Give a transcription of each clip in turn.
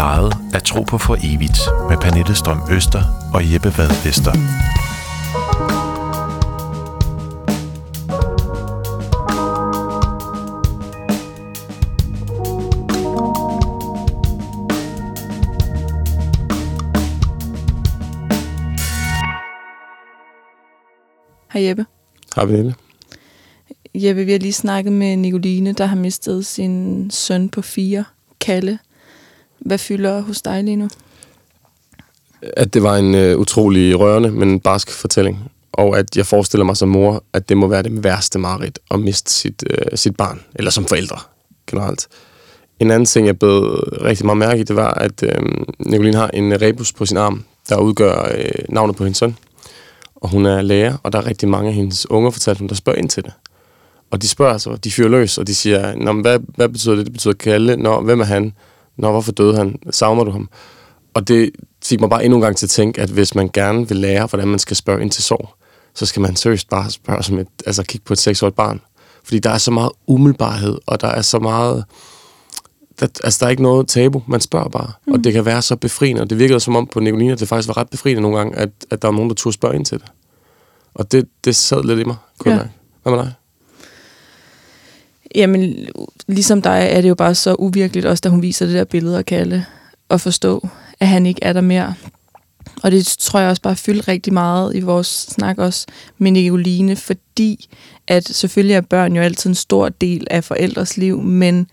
plejede at tro på for evigt med Pernille Strøm Øster og Jeppe Vad Vester. Hej Jeppe. Hej Pernille. Jeppe, vi har lige snakket med Nicoline, der har mistet sin søn på fire, Kalle. Hvad fylder hos dig lige nu? At det var en øh, utrolig rørende, men barsk fortælling. Og at jeg forestiller mig som mor, at det må være det værste mareridt at miste sit, øh, sit barn. Eller som forældre, generelt. En anden ting, jeg blev rigtig meget mærke i, det var, at øh, Nicoline har en øh, rebus på sin arm, der udgør øh, navnet på hendes søn. Og hun er lærer, og der er rigtig mange af hendes unger, fortalte hun, der spørger ind til det. Og de spørger så, de fyrer løs, og de siger, Nå, men hvad, hvad betyder det? Det betyder Kalle. Nå, hvem er han? Nå, hvorfor døde han? Savner du ham? Og det fik mig bare endnu en gang til at tænke, at hvis man gerne vil lære, hvordan man skal spørge ind til sorg, så skal man seriøst bare spørge som et, altså kigge på et seksårigt barn. Fordi der er så meget umiddelbarhed, og der er så meget... Der, altså, der er ikke noget tabu. Man spørger bare. Mm. Og det kan være så befriende. Og det virkede som om på Nicolina, at det faktisk var ret befriende nogle gange, at, at der var nogen, der turde spørge ind til det. Og det, det sad lidt i mig, kunne Ja. ja. Hvad med dig? Jamen, ligesom dig er det jo bare så uvirkeligt, også da hun viser det der billede og Kalle, at forstå, at han ikke er der mere. Og det tror jeg også bare fyldt rigtig meget i vores snak også med Nicoline, fordi at selvfølgelig er børn jo altid en stor del af forældres liv, men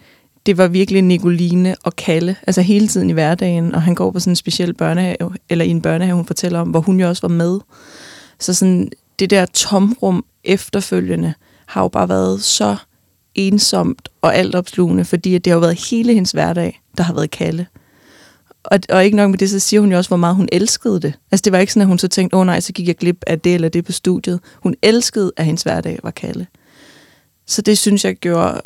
det var virkelig Nicoline og Kalle, altså hele tiden i hverdagen, og han går på sådan en speciel børnehave, eller i en børnehave, hun fortæller om, hvor hun jo også var med. Så sådan det der tomrum efterfølgende har jo bare været så ensomt og altopslugende, fordi at det har jo været hele hendes hverdag, der har været Kalle. Og, og ikke nok med det, så siger hun jo også, hvor meget hun elskede det. Altså det var ikke sådan, at hun så tænkte, åh oh, nej, så gik jeg glip af det eller det på studiet. Hun elskede, at hendes hverdag var Kalle. Så det synes jeg gjorde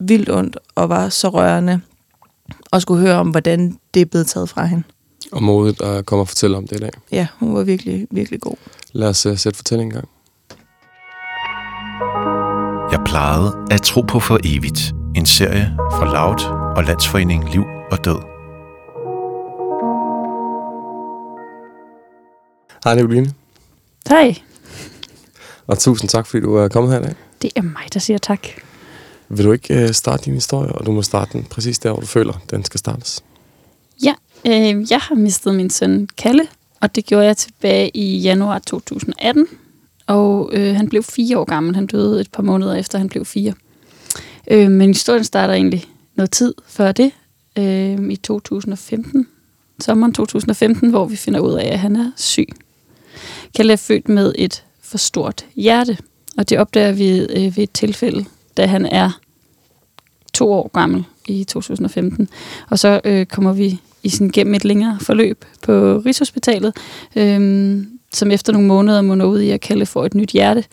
vildt ondt og var så rørende at skulle høre om, hvordan det er blevet taget fra hende. Og modet at komme og fortælle om det i dag. Ja, hun var virkelig, virkelig god. Lad os uh, sætte fortællingen i gang. Jeg plejede at tro på for evigt. En serie fra Loud og Landsforeningen Liv og Død. Hej Nicoline, Hej. og tusind tak, fordi du er kommet her i dag. Det er mig, der siger tak. Vil du ikke uh, starte din historie, og du må starte den præcis der, hvor du føler, den skal startes? Ja, øh, jeg har mistet min søn Kalle, og det gjorde jeg tilbage i januar 2018. Og øh, han blev fire år gammel. Han døde et par måneder efter, han blev fire. Øh, men historien starter egentlig noget tid før det, øh, i 2015. Sommeren 2015, hvor vi finder ud af, at han er syg. Kalle er født med et for stort hjerte, og det opdager vi øh, ved et tilfælde, da han er to år gammel i 2015. Og så øh, kommer vi i sådan gennem et længere forløb på Rigshospitalet, øh, som efter nogle måneder munder ud i, at Kalle får et nyt hjerte.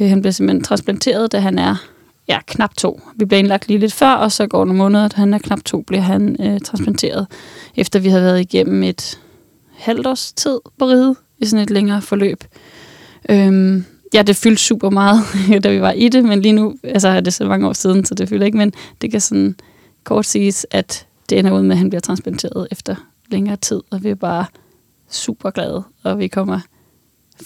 Øh, han bliver simpelthen transplanteret, da han er ja, knap to. Vi blev indlagt lige lidt før, og så går nogle måneder, da han er knap to, bliver han øh, transplanteret, efter vi har været igennem et halvt års tid på ride i sådan et længere forløb. Øhm, ja, det fyldte super meget, da vi var i det, men lige nu altså, er det så mange år siden, så det fylder ikke, men det kan sådan kort siges, at det ender ud med, at han bliver transplanteret efter længere tid, og vi er bare super glade, og vi kommer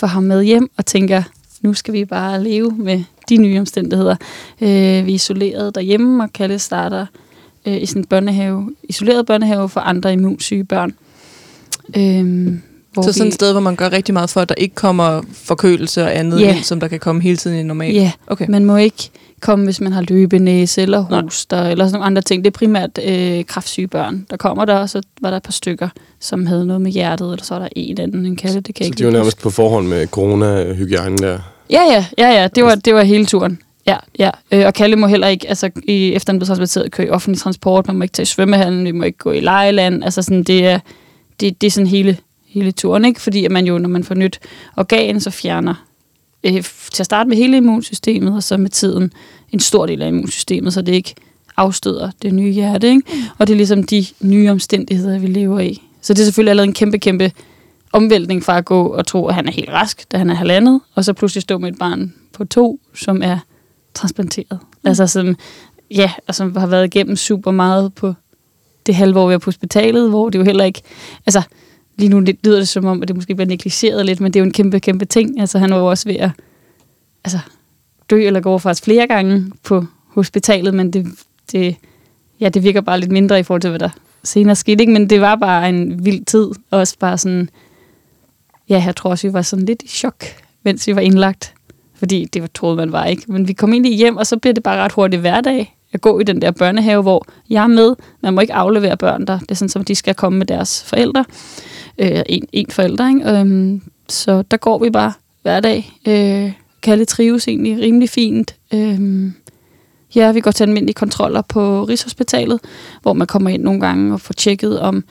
for ham med hjem og tænker, nu skal vi bare leve med de nye omstændigheder. Øh, vi er isoleret derhjemme, og Kalle starter øh, i sådan en børnehave, isoleret børnehave for andre immunsyge børn. Øh, hvor Så sådan vi- et sted, hvor man gør rigtig meget for, at der ikke kommer forkølelse og andet Ja. ind, som der kan komme hele tiden i normalt. Ja, Okay. man må ikke komme, hvis man har løbenæse eller Nej. hoster eller sådan nogle andre ting. Det er primært øh, kraftsyge børn, der kommer der, og så var der et par stykker, som havde noget med hjertet, eller så er der en anden, en kalde, det kan Så ikke de var nærmest på forhånd med corona-hygiejnen der. Ja, ja, ja, ja, det var, det var hele turen. Ja, ja. Øh, og Kalle må heller ikke, altså i, efter han blev transporteret, køre i offentlig transport, man må ikke tage i svømmehallen, vi må ikke gå i lejeland, altså sådan, det er, det, det er sådan hele, hele turen, ikke? Fordi at man jo, når man får nyt organ, så fjerner øh, til at starte med hele immunsystemet, og så med tiden en stor del af immunsystemet, så det ikke afstøder det nye hjerte, ikke? Og det er ligesom de nye omstændigheder, vi lever i. Så det er selvfølgelig allerede en kæmpe, kæmpe omvæltning fra at gå og tro, at han er helt rask, da han er halvandet, og så pludselig stå med et barn på to, som er transplanteret. Mm. Altså som, ja, og som har været igennem super meget på det halve år, vi er på hospitalet, hvor det jo heller ikke... Altså, lige nu lyder det som om, at det måske bliver negligeret lidt, men det er jo en kæmpe, kæmpe ting. Altså, han var jo også ved at altså, dø eller gå faktisk flere gange på hospitalet, men det, det, ja, det virker bare lidt mindre i forhold til, hvad der senere skete. Ikke? Men det var bare en vild tid, også bare sådan... Ja, jeg tror også, vi var sådan lidt i chok, mens vi var indlagt. Fordi det var troede man var ikke. Men vi kom ind hjem, og så bliver det bare ret hurtigt hverdag at gå i den der børnehave, hvor jeg er med. Man må ikke aflevere børn der. Det er sådan, som de skal komme med deres forældre. Øh, en, en forælder, ikke? Øhm, så der går vi bare hver dag. Øh, Kalle trives egentlig rimelig fint. Øh, ja, vi går til almindelige kontroller på Rigshospitalet, hvor man kommer ind nogle gange og får tjekket, om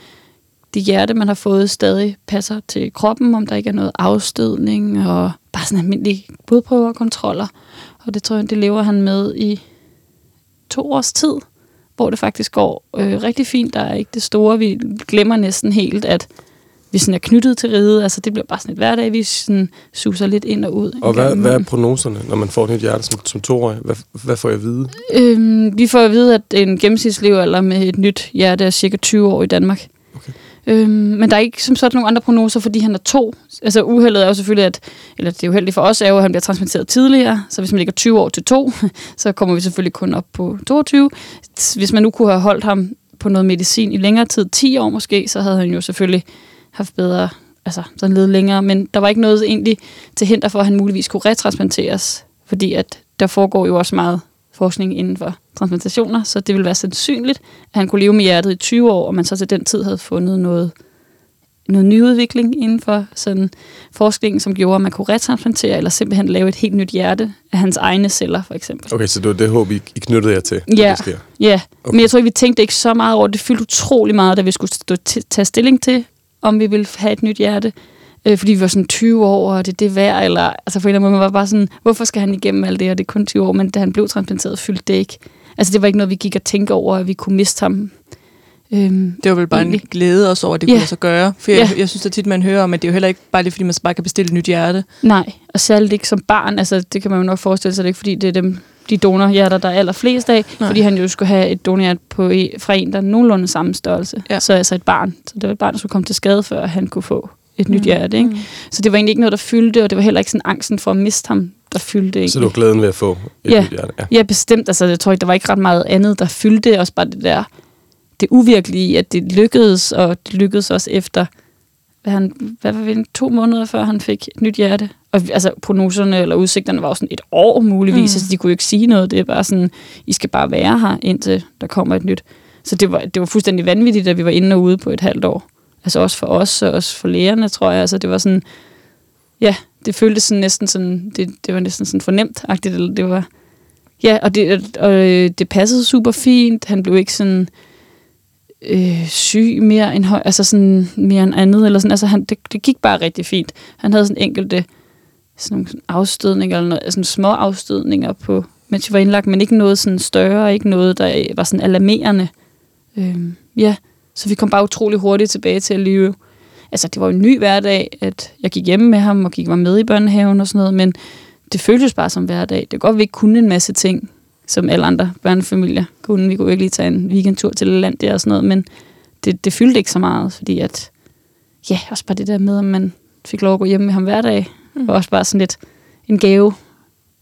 det hjerte, man har fået, stadig passer til kroppen, om der ikke er noget afstødning, og bare sådan almindelige blodprøver og kontroller. Og det tror jeg, det lever han med i to års tid, hvor det faktisk går øh, rigtig fint. Der er ikke det store. Vi glemmer næsten helt, at vi sådan er knyttet til riget. Altså, det bliver bare sådan et hverdag, vi sådan suser lidt ind og ud. Og hvad, hvad er prognoserne, når man får et nyt hjerte som, som toårig? Hvad, hvad får jeg at vide? Øhm, vi får at vide, at en gennemsnitslevealder med et nyt hjerte er cirka 20 år i Danmark. Okay. Øhm, men der er ikke som sådan nogle andre prognoser, fordi han er to. Altså uheldet er jo selvfølgelig, at, eller det er uheldigt for os, er jo, at han bliver transplanteret tidligere. Så hvis man ligger 20 år til to, så kommer vi selvfølgelig kun op på 22. Hvis man nu kunne have holdt ham på noget medicin i længere tid, 10 år måske, så havde han jo selvfølgelig haft bedre, altså sådan lidt længere. Men der var ikke noget egentlig til hinder for, at han muligvis kunne retransplanteres, fordi at der foregår jo også meget forskning inden for transplantationer, så det ville være sandsynligt, at han kunne leve med hjertet i 20 år, og man så til den tid havde fundet noget, noget nyudvikling inden for sådan forskningen, som gjorde, at man kunne retransplantere, eller simpelthen lave et helt nyt hjerte af hans egne celler, for eksempel. Okay, så det var det håb, I, I knyttede jer til, Ja. det? Ja, Okay. men jeg tror ikke, vi tænkte ikke så meget over det. Det fyldte utrolig meget, da vi skulle stå tage stilling til, om vi ville have et nyt hjerte. Øh, fordi vi var sådan 20 år, og det er det værd, eller altså på en eller anden måde, man var bare sådan, hvorfor skal han igennem alt det, og det er kun 20 år, men da han blev transplanteret, fyldte det ikke. Altså det var ikke noget, vi gik og tænkte over, at vi kunne miste ham. Øhm, Det var vel bare en Egentlig. glæde også over, at det Ja. kunne sig gøre. For jeg, Ja. jeg synes da tit, man hører om, at det er jo heller ikke bare lige, fordi man bare kan bestille et nyt hjerte. nej, og særligt ikke som barn, altså det kan man jo nok forestille sig, det er ikke fordi, det er dem, de donorhjerter, der er allerflest af, Nej. fordi han jo skulle have et donorhjert på, fra en, der er nogenlunde samme størrelse. Ja. Så altså et barn. Så det var et barn, der skulle komme til skade, før han kunne få et nyt Mm. hjerte. Ikke? Mm. Så det var egentlig ikke noget, der fyldte, og det var heller ikke sådan angsten for at miste ham, der fyldte. Ikke? Så det var glæden ved at få et Ja. nyt hjerte? Ja. Ja, bestemt. Altså, jeg tror ikke, der var ikke ret meget andet, der fyldte. Også bare det der, det uvirkelige, at det lykkedes, og det lykkedes også efter, hvad, han, hvad var det, to måneder før han fik et nyt hjerte. Og altså, prognoserne eller udsigterne var jo sådan et år muligvis, Mm. altså de kunne jo ikke sige noget. Det er bare sådan, I skal bare være her, indtil der kommer et nyt. Så det var, det var fuldstændig vanvittigt, at vi var inde og ude på et halvt år. Altså også for os, og også for lægerne, tror jeg. Altså det var sådan, ja, det føltes sådan næsten sådan, det, det var næsten sådan fornemt-agtigt, eller det var, ja, og det, og øh, det passede super fint. Han blev ikke sådan øh, syg mere end høj, altså sådan mere end andet, eller sådan, altså han, det, det gik bare rigtig fint. Han havde sådan enkelte sådan nogle afstødninger, eller noget, altså sådan små afstødninger på, mens vi var indlagt, men ikke noget sådan større, ikke noget, der øh, var sådan alarmerende. Øhm, ja, så vi kom bare utrolig hurtigt tilbage til at leve. Altså, det var jo en ny hverdag, at jeg gik hjemme med ham, og gik var med i børnehaven og sådan noget, men det føltes bare som hverdag. Det er godt, at vi ikke kunne en masse ting, som alle andre børnefamilier kunne. Vi kunne ikke lige tage en weekendtur til land der og sådan noget, men det, det fyldte ikke så meget, fordi at, ja, også bare det der med, at man fik lov at gå hjem med ham hver dag, Mm. var også bare sådan lidt en gave,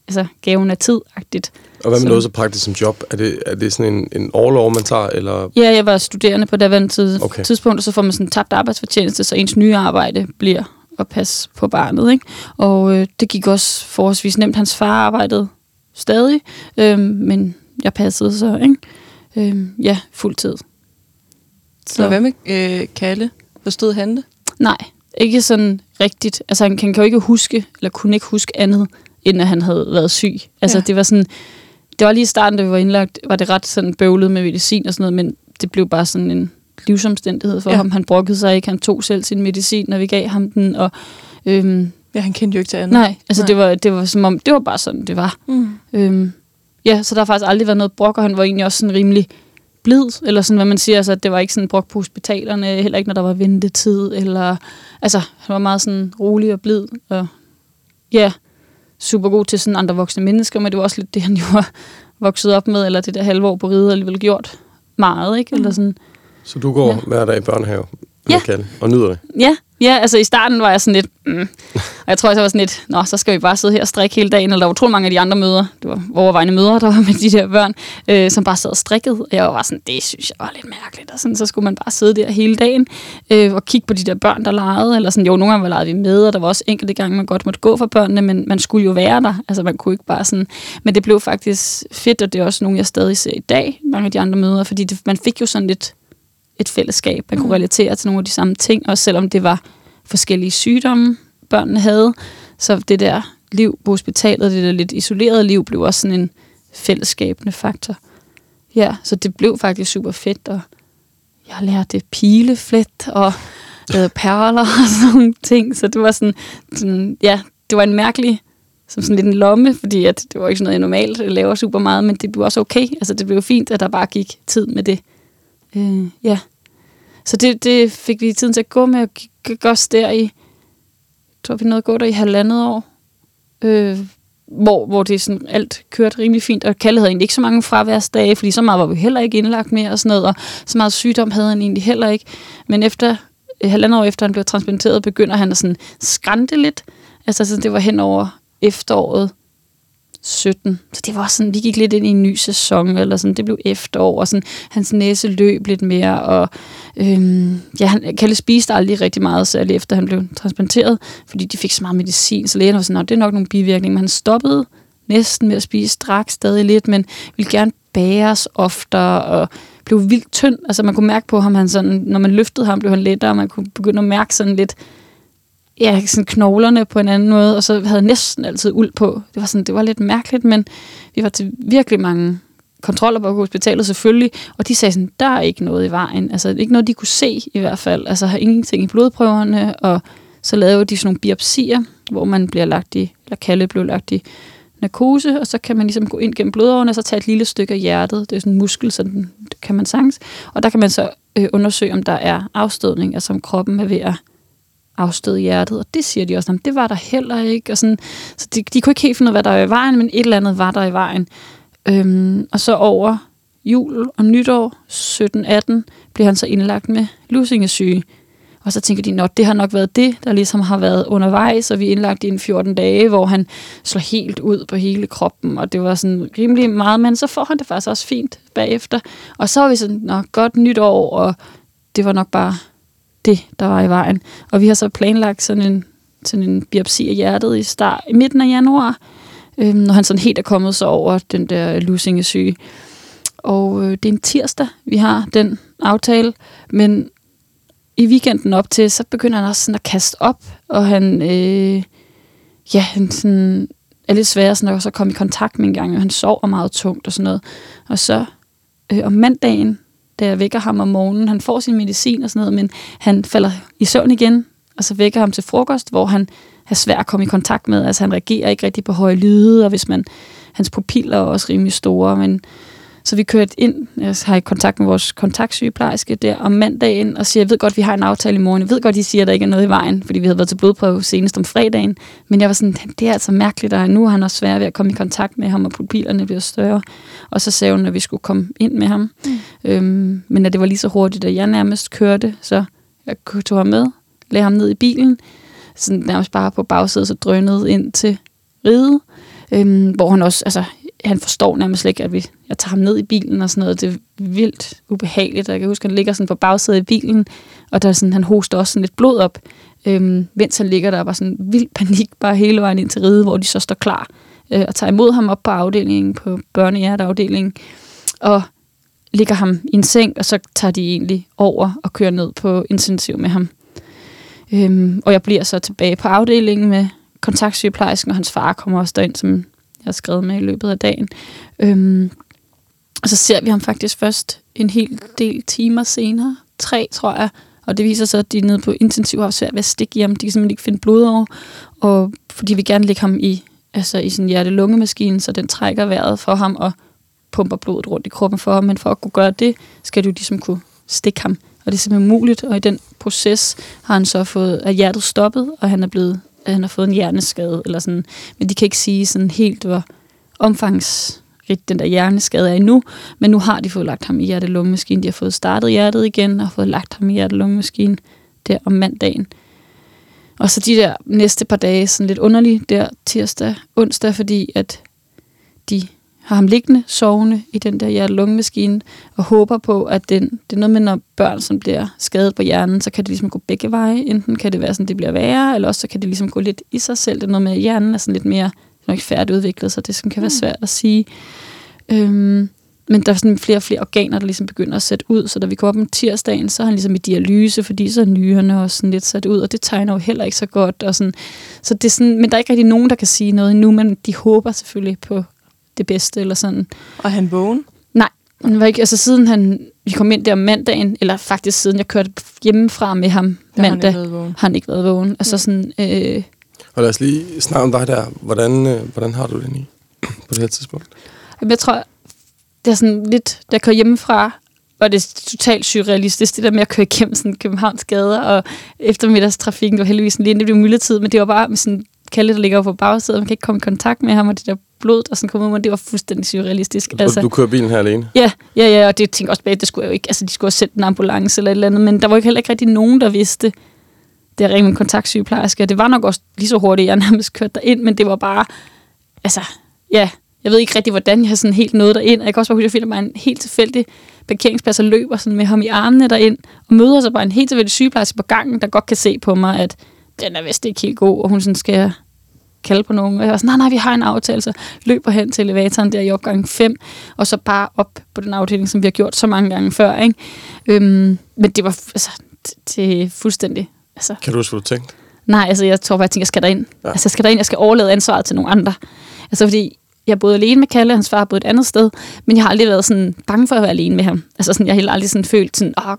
altså gaven af tid-agtigt. Og hvad med Så- noget så praktisk som job? Er det, er det sådan en, en overlov, man tager, eller... Ja, jeg var studerende på daværende tid, Okay. tidspunkt, og så får man sådan tabt arbejdsfortjeneste, så ens nye arbejde bliver at passe på barnet. Ikke? Og øh, det gik også forholdsvis nemt. Hans far arbejdede stadig, øh, men jeg passede så, ikke? Øh, ja, fuld tid. Så hvad med øh, Kalle? Forstod han det? Nej, ikke sådan rigtigt. Altså, han, han kan jo ikke huske, eller kunne ikke huske andet, end at han havde været syg. Altså, Ja. det var sådan... Det var lige i starten, da vi var indlagt, var det ret sådan bøvlet med medicin og sådan noget, men det blev bare sådan en livsomstændighed for ja. ham. Han brokkede sig ikke, han tog selv sin medicin, når vi gav ham den, og øhm, Ja, han kendte jo ikke til andet. nej, altså Nej. Det, var, det var som om, det var bare sådan, det var. Mm. Øhm, ja, så der har faktisk aldrig været noget brok, og han var egentlig også sådan rimelig blid, eller sådan, hvad man siger, altså, at det var ikke sådan brok på hospitalerne, heller ikke, når der var ventetid, eller, altså, han var meget sådan rolig og blid, og ja, super god til sådan andre voksne mennesker, men det var også lidt det, han jo var vokset op med, eller det der halve år på ride alligevel gjort meget, ikke? Eller Mm. sådan, Så du går Ja. hver dag i børnehave Ja. Kalle, og nyder det? Ja, ja, altså i starten var jeg sådan lidt, mm. og jeg tror også, jeg var sådan lidt, nå, så skal vi bare sidde her og strikke hele dagen, eller der var utrolig mange af de andre møder, det var overvejende mødre, der var med de der børn, øh, som bare sad og strikkede, og jeg var bare sådan, det synes jeg var lidt mærkeligt, og sådan, så skulle man bare sidde der hele dagen, øh, og kigge på de der børn, der legede, eller sådan, jo, nogle gange var legede vi med, og der var også enkelte gange, man godt måtte gå for børnene, men man skulle jo være der, altså man kunne ikke bare sådan, men det blev faktisk fedt, og det er også nogle, jeg stadig ser i dag, mange af de andre møder, fordi det, man fik jo sådan lidt et fællesskab. Man kunne relatere til nogle af de samme ting, også selvom det var forskellige sygdomme, børnene havde. Så det der liv på hospitalet, det der lidt isolerede liv, blev også sådan en fællesskabende faktor. Ja, så det blev faktisk super fedt, og jeg lærte pileflet og lavede perler og sådan nogle ting. Så det var sådan, sådan, ja, det var en mærkelig, som sådan lidt en lomme, fordi at det var ikke sådan noget, jeg normalt laver super meget, men det blev også okay. Altså det blev fint, at der bare gik tid med det. Øh, ja. Så det, det fik vi tiden til at gå med, og gik også der i, tror vi nåede at gå der i halvandet år, øh, hvor, hvor det sådan alt kørte rimelig fint, og Kalle havde egentlig ikke så mange fraværsdage, fordi så meget var vi heller ikke indlagt mere og sådan noget, og så meget sygdom havde han egentlig heller ikke. Men efter et halvandet år efter han blev transplanteret, begynder han at sådan skrante lidt. Altså så det var hen over efteråret 17. Så det var sådan, vi gik lidt ind i en ny sæson, eller sådan, det blev efterår, og sådan, hans næse løb lidt mere, og øhm, ja, han, Kalle spiste aldrig rigtig meget, særligt efter han blev transplanteret, fordi de fik så meget medicin, så lægen var sådan, "Nå, det er nok nogle bivirkninger, men han stoppede næsten med at spise, drak stadig lidt, men ville gerne bæres oftere, og blev vildt tynd. Altså man kunne mærke på ham, han sådan, når man løftede ham, blev han lettere, og man kunne begynde at mærke sådan lidt, ja, sådan knoglerne på en anden måde, og så havde jeg næsten altid uld på. Det var, sådan, det var lidt mærkeligt, men vi var til virkelig mange kontroller på hospitalet selvfølgelig, og de sagde sådan, der er ikke noget i vejen. Altså ikke noget, de kunne se i hvert fald. Altså har ingenting i blodprøverne, og så lavede de sådan nogle biopsier, hvor man bliver lagt i, eller Kalle blev lagt i narkose, og så kan man ligesom gå ind gennem blodårene, og så tage et lille stykke af hjertet. Det er sådan en muskel, så den kan man sagtens. Og der kan man så øh, undersøge, om der er afstødning, altså om kroppen er ved at afstøde hjertet. Og det siger de også, det var der heller ikke. Og sådan, så de, de kunne ikke helt finde ud af, hvad der var i vejen, men et eller andet var der i vejen. Øhm, og så over jul og nytår 17-18 blev han så indlagt med lusingesyge. Og så tænker de, at det har nok været det, der ligesom har været undervejs, og vi er indlagt i en 14 dage, hvor han slår helt ud på hele kroppen, og det var sådan rimelig meget, men så får han det faktisk også fint bagefter. Og så var vi sådan, nå, godt nytår, og det var nok bare det, der var i vejen. Og vi har så planlagt sådan en, sådan en biopsi af hjertet i, start, i midten af januar, øh, når han sådan helt er kommet sig over den der lusingesyge. Og øh, det er en tirsdag, vi har den aftale, men i weekenden op til, så begynder han også sådan at kaste op, og han, øh, ja, han sådan, er lidt svær sådan, at så komme i kontakt med en gang, og han sover meget tungt og sådan noget. Og så øh, om mandagen, da jeg vækker ham om morgenen, han får sin medicin og sådan noget, men han falder i søvn igen, og så vækker ham til frokost, hvor han er svær at komme i kontakt med. Altså han reagerer ikke rigtig på høje lyde, og hvis man, hans pupiller er også rimelig store, men så vi kørte ind, jeg har i kontakt med vores kontaktsygeplejerske der om mandagen, og siger, jeg ved godt, vi har en aftale i morgen. Jeg ved godt, de siger, at der ikke er noget i vejen, fordi vi havde været til blodprøve senest om fredagen. Men jeg var sådan, det er altså mærkeligt, og nu er han også svær ved at komme i kontakt med ham, og pupillerne bliver større. Og så sagde hun, at vi skulle komme ind med ham. Mm. Øhm, men at det var lige så hurtigt, at jeg nærmest kørte, så jeg tog ham med, lagde ham ned i bilen, sådan nærmest bare på bagsædet, så drønede ind til ride, øhm, hvor han også, altså, han forstår nærmest slet ikke, at vi, jeg tager ham ned i bilen og sådan noget. Det er vildt ubehageligt. Og jeg kan huske, at han ligger sådan på bagsædet i bilen, og der sådan, han hoster også sådan lidt blod op, øhm, mens han ligger der og var sådan vild panik bare hele vejen ind til ride, hvor de så står klar øh, og tager imod ham op på afdelingen, på børnehjerteafdelingen, og ligger ham i en seng, og så tager de egentlig over og kører ned på intensiv med ham. Øhm, og jeg bliver så tilbage på afdelingen med kontaktsygeplejersken, og hans far kommer også derind, som jeg har skrevet med i løbet af dagen. Øhm, og så ser vi ham faktisk først en hel del timer senere. Tre, tror jeg. Og det viser sig, at de nede på intensiv har svært ved at stikke i ham. De kan simpelthen ikke finde blod over. Og fordi vi gerne lægge ham i, altså i sin en hjerte-lungemaskine, så den trækker vejret for ham og pumper blodet rundt i kroppen for ham. Men for at kunne gøre det, skal du ligesom kunne stikke ham. Og det er simpelthen muligt, og i den proces har han så fået, at hjertet stoppet, og han er blevet, at han har fået en hjerneskade, eller sådan. Men de kan ikke sige sådan helt, hvor omfangsrigt den der hjerneskade er endnu, men nu har de fået lagt ham i hjerte-lungemaskinen. De har fået startet hjertet igen og fået lagt ham i hjerte-lungemaskinen der om mandagen. Og så de der næste par dage, sådan lidt underlige der tirsdag, onsdag, fordi at de har ham liggende, sovende i den der hjerte-lungemaskine, og håber på, at den, det er noget med, når børn som bliver skadet på hjernen, så kan det ligesom gå begge veje. Enten kan det være sådan, det bliver værre, eller også så kan det ligesom gå lidt i sig selv. Det er noget med, at hjernen er sådan lidt mere nok ikke færdigudviklet, så det sådan kan være svært at sige. Øhm, men der er sådan flere og flere organer, der ligesom begynder at sætte ud, så da vi går op om tirsdagen, så er han ligesom i dialyse, fordi så er nyrerne også sådan lidt sat ud, og det tegner jo heller ikke så godt. Og sådan. Så det er sådan, men der er ikke rigtig nogen, der kan sige noget endnu, men de håber selvfølgelig på det bedste, eller sådan. Og han vågen? Nej, han var ikke, altså siden han, vi kom ind der om mandagen, eller faktisk siden jeg kørte hjemmefra med ham Der har han mandag, ikke været vågen. har han ikke været vågen. Altså sådan, øh, Og lad os lige snakke om dig der. Hvordan, øh, hvordan har du det i på det her tidspunkt? Jamen, jeg tror, det er sådan lidt, da jeg kører hjemmefra, og det er totalt surrealistisk, det der med at køre igennem sådan Københavns gader, og eftermiddagstrafikken, det var heldigvis sådan lige, det blev myldretid, men det var bare med sådan Kalle, der ligger på bagsædet, man kan ikke komme i kontakt med ham, og det der blod, der sådan kom ud, men det var fuldstændig surrealistisk. Altså. Du kører bilen her alene? Ja, ja, ja, og det tænker jeg også bag, det skulle jeg jo ikke, altså de skulle have sendt en ambulance eller et eller andet, men der var ikke heller ikke rigtig nogen, der vidste, det er rent kontaktsygeplejerske, og det var nok også lige så hurtigt, jeg nærmest kørte derind, men det var bare, altså, ja, jeg ved ikke rigtig, hvordan jeg sådan helt nåede derind, og jeg kan også bare huske, at jeg finder mig en helt tilfældig parkeringsplads og løber sådan med ham i armene derind, og møder så bare en helt tilfældig sygeplejerske på gangen, der godt kan se på mig, at den er vist ikke helt god, og hun sådan skal kalde på nogen. Og jeg var sådan, nej, nej, vi har en aftale, så løber hen til elevatoren der i opgang 5, og så bare op på den afdeling, som vi har gjort så mange gange før. Ikke? Øhm, men det var altså, det, fuldstændig... Altså, Kan du huske, hvad du tænkte? Nej, altså jeg tror bare, jeg tænker, jeg skal derind. Ja. Altså jeg skal derind, jeg skal overlade ansvaret til nogle andre. Altså fordi jeg boede alene med Kalle, hans far boede et andet sted, men jeg har aldrig været sådan bange for at være alene med ham. Altså sådan, jeg har heller aldrig sådan følt sådan, åh,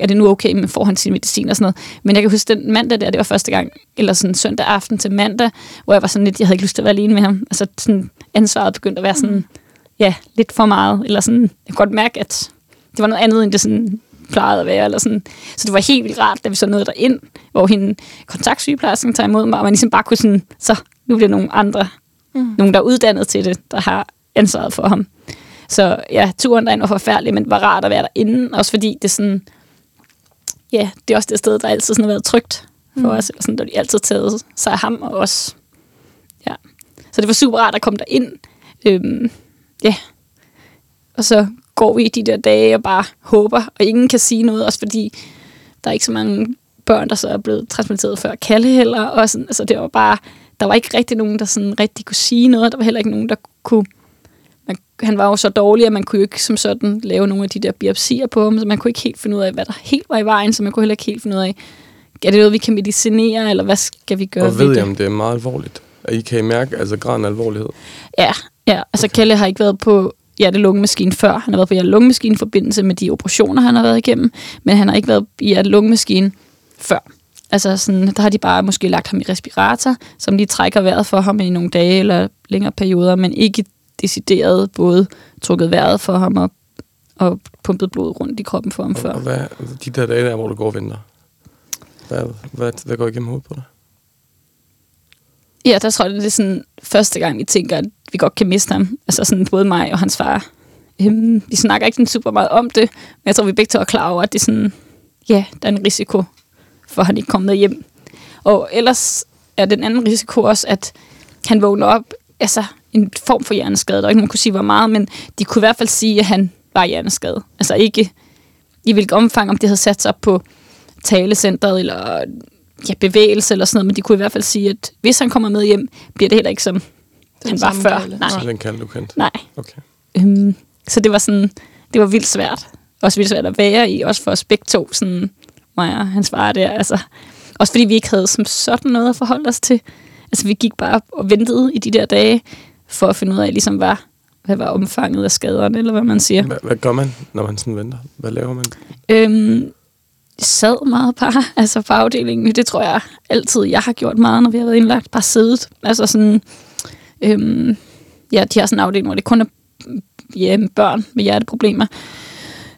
er det nu okay, men får han sin medicin og sådan noget. Men jeg kan huske den mandag der, det var første gang, eller sådan søndag aften til mandag, hvor jeg var sådan lidt, jeg havde ikke lyst til at være alene med ham. Altså sådan, ansvaret begyndte at være sådan, ja, lidt for meget. Eller sådan, jeg kunne godt mærke, at det var noget andet, end det sådan plejede at være. Eller sådan. Så det var helt vildt rart, da vi så nåede derind, hvor hende kontaktsygeplejersken tager imod mig, og man ligesom bare kunne sådan, så nu bliver nogle andre, mm. nogen der er uddannet til det, der har ansvaret for ham. Så ja, turen derind var forfærdelig, men det var rart at være derinde, også fordi det sådan, ja, det er også det sted, der altid sådan har været trygt for mm. os, eller sådan, der de altid taget sig af ham og os. Ja. Så det var super rart at komme derind. Øhm, ja. Og så går vi i de der dage og bare håber, og ingen kan sige noget, også fordi der er ikke så mange børn, der så er blevet transplanteret før Kalle heller. Og sådan, altså det var bare, der var ikke rigtig nogen, der sådan rigtig kunne sige noget. Der var heller ikke nogen, der kunne... Han var jo så dårlig, at man kunne jo ikke som sådan lave nogle af de der biopsier på ham, så man kunne ikke helt finde ud af, hvad der helt var i vejen, så man kunne heller ikke helt finde ud af, er det noget, vi kan medicinere, eller hvad skal vi gøre Og ved ved det? om det er meget alvorligt? At I kan I mærke altså graden af alvorlighed? Ja, ja. altså okay. Kelle har ikke været på hjerte-lungemaskinen før. Han har været på hjerte-lungemaskinen i forbindelse med de operationer, han har været igennem, men han har ikke været i hjerte-lungemaskinen før. Altså sådan, der har de bare måske lagt ham i respirator, som lige trækker vejret for ham i nogle dage eller længere perioder, men ikke decideret både trukket vejret for ham og, og pumpet blod rundt i kroppen for ham Og, før. og hvad, de der dage der, hvor du går og venter, hvad, hvad, hvad går igennem hovedet på dig? Ja, der tror jeg, det er sådan første gang, vi tænker, at vi godt kan miste ham. Altså sådan både mig og hans far. Øhm, vi snakker ikke sådan super meget om det, men jeg tror, vi begge to er klar over, at det er sådan, ja, der er en risiko for, at han ikke kommer hjem. Og ellers er den anden risiko også, at han vågner op, altså en form for hjerneskade. Der er ikke nogen, der kunne sige, hvor meget, men de kunne i hvert fald sige, at han var hjerneskadet. Altså ikke i hvilket omfang, om det havde sat sig på talecentret, eller ja, bevægelse eller sådan noget, men de kunne i hvert fald sige, at hvis han kommer med hjem, bliver det heller ikke som Den han var før. Kalle. Nej, Så den kalde du kendte? nej. Okay. Øhm, så det var sådan, det var vildt svært. Også vildt svært at være i, også for os begge to, sådan, mig og hans far der. Altså, også fordi vi ikke havde som sådan noget at forholde os til. Altså vi gik bare og ventede i de der dage, for at finde ud af, ligesom var, hvad var omfanget af skaderne, eller hvad man siger. Hvad, hvad gør man, når man sådan venter? Hvad laver man? Øhm, sad meget bare, altså på afdelingen. Det tror jeg altid, jeg har gjort meget, når vi har været indlagt. Bare siddet. Altså sådan, øhm, ja, de har sådan en afdeling, hvor det kun er ja, børn med hjerteproblemer.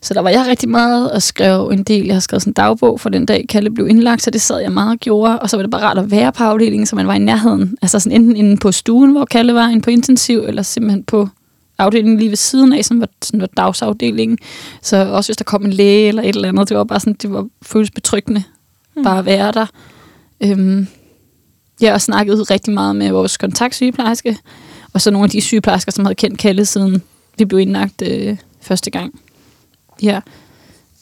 Så der var jeg rigtig meget og skrev en del. Jeg har skrevet sådan en dagbog for den dag, Kalle blev indlagt, så det sad jeg meget og gjorde. Og så var det bare rart at være på afdelingen, så man var i nærheden. Altså sådan enten inde på stuen, hvor Kalle var, inde på intensiv, eller simpelthen på afdelingen lige ved siden af, som var, sådan var dagsafdelingen. Så også hvis der kom en læge eller et eller andet, det var bare sådan, det var føles betryggende mm. bare at være der. Øhm, jeg har snakket rigtig meget med vores kontaktsygeplejerske, og så nogle af de sygeplejersker, som havde kendt Kalle siden vi blev indlagt øh, første gang. Ja.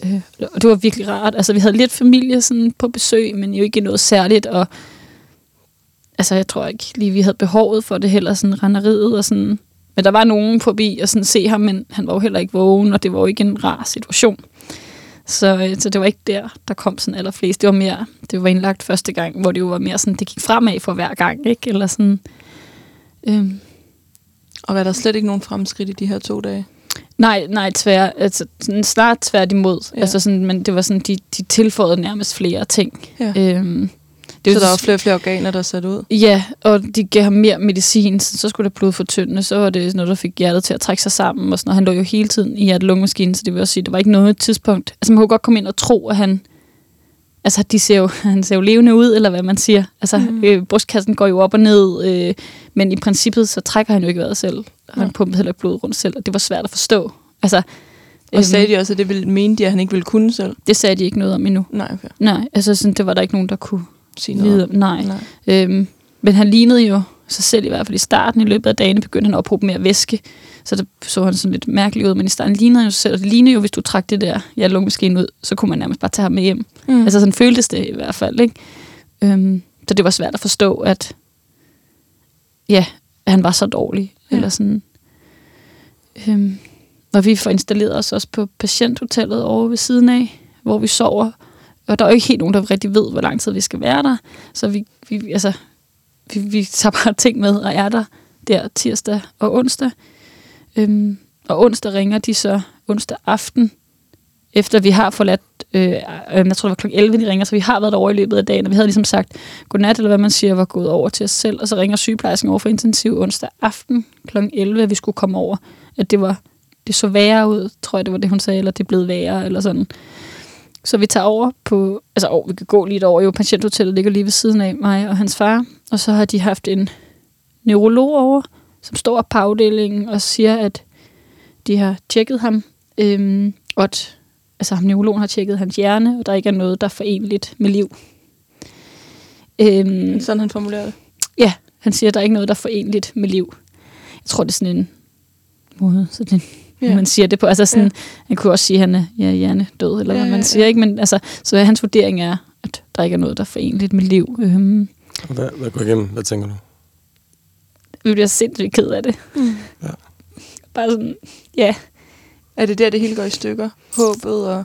Øh, og det var virkelig rart. Altså, vi havde lidt familie sådan, på besøg, men jo ikke noget særligt, og altså, jeg tror ikke lige, vi havde behovet for det heller, sådan renderiet og sådan. Men der var nogen forbi og sådan se ham, men han var jo heller ikke vågen, og det var jo ikke en rar situation. Så, øh, så det var ikke der, der kom sådan allerflest. Det var mere, det var indlagt første gang, hvor det jo var mere sådan, det gik fremad for hver gang, ikke? Eller sådan, øhm. Og var der slet ikke nogen fremskridt i de her to dage? Nej, nej, tvær, altså, sådan snart tvært imod. Ja. Altså sådan, men det var sådan, de, de tilføjede nærmest flere ting. Ja. Øhm, det så der var flere og flere organer, der satte ud? Ja, og de gav ham mere medicin, så, så skulle der blod fortynde, så var det noget, der fik hjertet til at trække sig sammen, og sådan, og han lå jo hele tiden i hjerte så det vil også sige, det var ikke noget tidspunkt. Altså man kunne godt komme ind og tro, at han, altså de ser jo, han ser jo levende ud, eller hvad man siger. Altså mm. øh, brystkassen går jo op og ned, øh, men i princippet, så trækker han jo ikke vejret selv. Han ja. pumpede heller ikke blod rundt selv, og det var svært at forstå. Altså, og øhm, sagde de også, at det ville, mene de, at han ikke ville kunne selv? Det sagde de ikke noget om endnu. Nej, okay. Nej, altså sådan, det var der ikke nogen, der kunne sige noget om. Nej. Nej. Øhm, men han lignede jo sig selv i hvert fald i starten. I løbet af dagen begyndte han at ophobe mere væske. Så der så han sådan lidt mærkelig ud. Men i starten lignede han jo selv. Og det lignede jo, hvis du trak det der ja, lungemaskinen ud, så kunne man nærmest bare tage ham med hjem. Mm. Altså sådan føltes det i hvert fald. Ikke? Øhm, så det var svært at forstå, at ja, han var så dårlig. Ja. Eller sådan. Øhm, og vi får installeret os også på patienthotellet over ved siden af, hvor vi sover og der er jo ikke helt nogen, der rigtig ved, hvor lang tid vi skal være der. Så vi, vi, altså, vi, vi tager bare ting med og er der der tirsdag og onsdag. Øhm, og onsdag ringer de så onsdag aften, efter vi har forladt, øh, øh jeg tror det var kl. 11, de ringer, så vi har været over i løbet af dagen, og vi havde ligesom sagt godnat, eller hvad man siger, var gået over til os selv, og så ringer sygeplejersken over for intensiv onsdag aften kl. 11, at vi skulle komme over, at det var, det så værre ud, tror jeg, det var det, hun sagde, eller det blev værre, eller sådan. Så vi tager over på, altså over, vi kan gå lige over, jo patienthotellet ligger lige ved siden af mig og hans far, og så har de haft en neurolog over, som står på afdelingen og siger, at de har tjekket ham, øhm, og at altså, ham neurologen har tjekket hans hjerne, og der ikke er noget, der er forenligt med liv. Øhm, sådan han formulerer det? Ja, han siger, at der er ikke noget, der er forenligt med liv. Jeg tror, det er sådan en måde, sådan en yeah. man siger det på. Altså sådan, yeah. han kunne også sige, at han er ja, hjernedød, eller yeah, hvad man siger. Yeah. Ikke? Men altså, så hans vurdering er, at der ikke er noget, der er forenligt med liv. Øhm. Hvad, hvad går igennem? Hvad tænker du? Vi bliver sindssygt ked af det. Mm. Ja. Bare sådan, ja. Er det der, det hele går i stykker? Håbet og...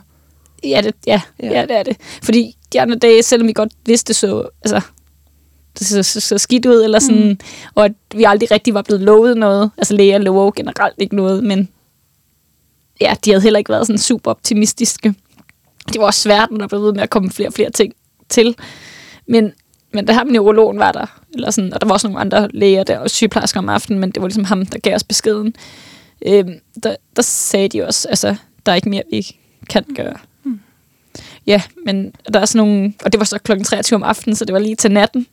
Ja, det, ja, ja. ja, det er det. Fordi de andre dage, selvom vi godt vidste så, altså, det så, så, så skidt ud, eller sådan, mm. og at vi aldrig rigtig var blevet lovet noget. Altså læger lover generelt ikke noget, men ja, de havde heller ikke været sådan super optimistiske. Det var også svært, når der blev ved med at komme flere og flere ting til. Men, men da ham neurologen var der, eller sådan, og der var også nogle andre læger der, og sygeplejersker om aftenen, men det var ligesom ham, der gav os beskeden. Øhm, der, der sagde de også, altså, der er ikke mere, vi kan gøre. Mm. Ja, men der er sådan nogle, og det var så klokken 23 om aftenen, så det var lige til natten.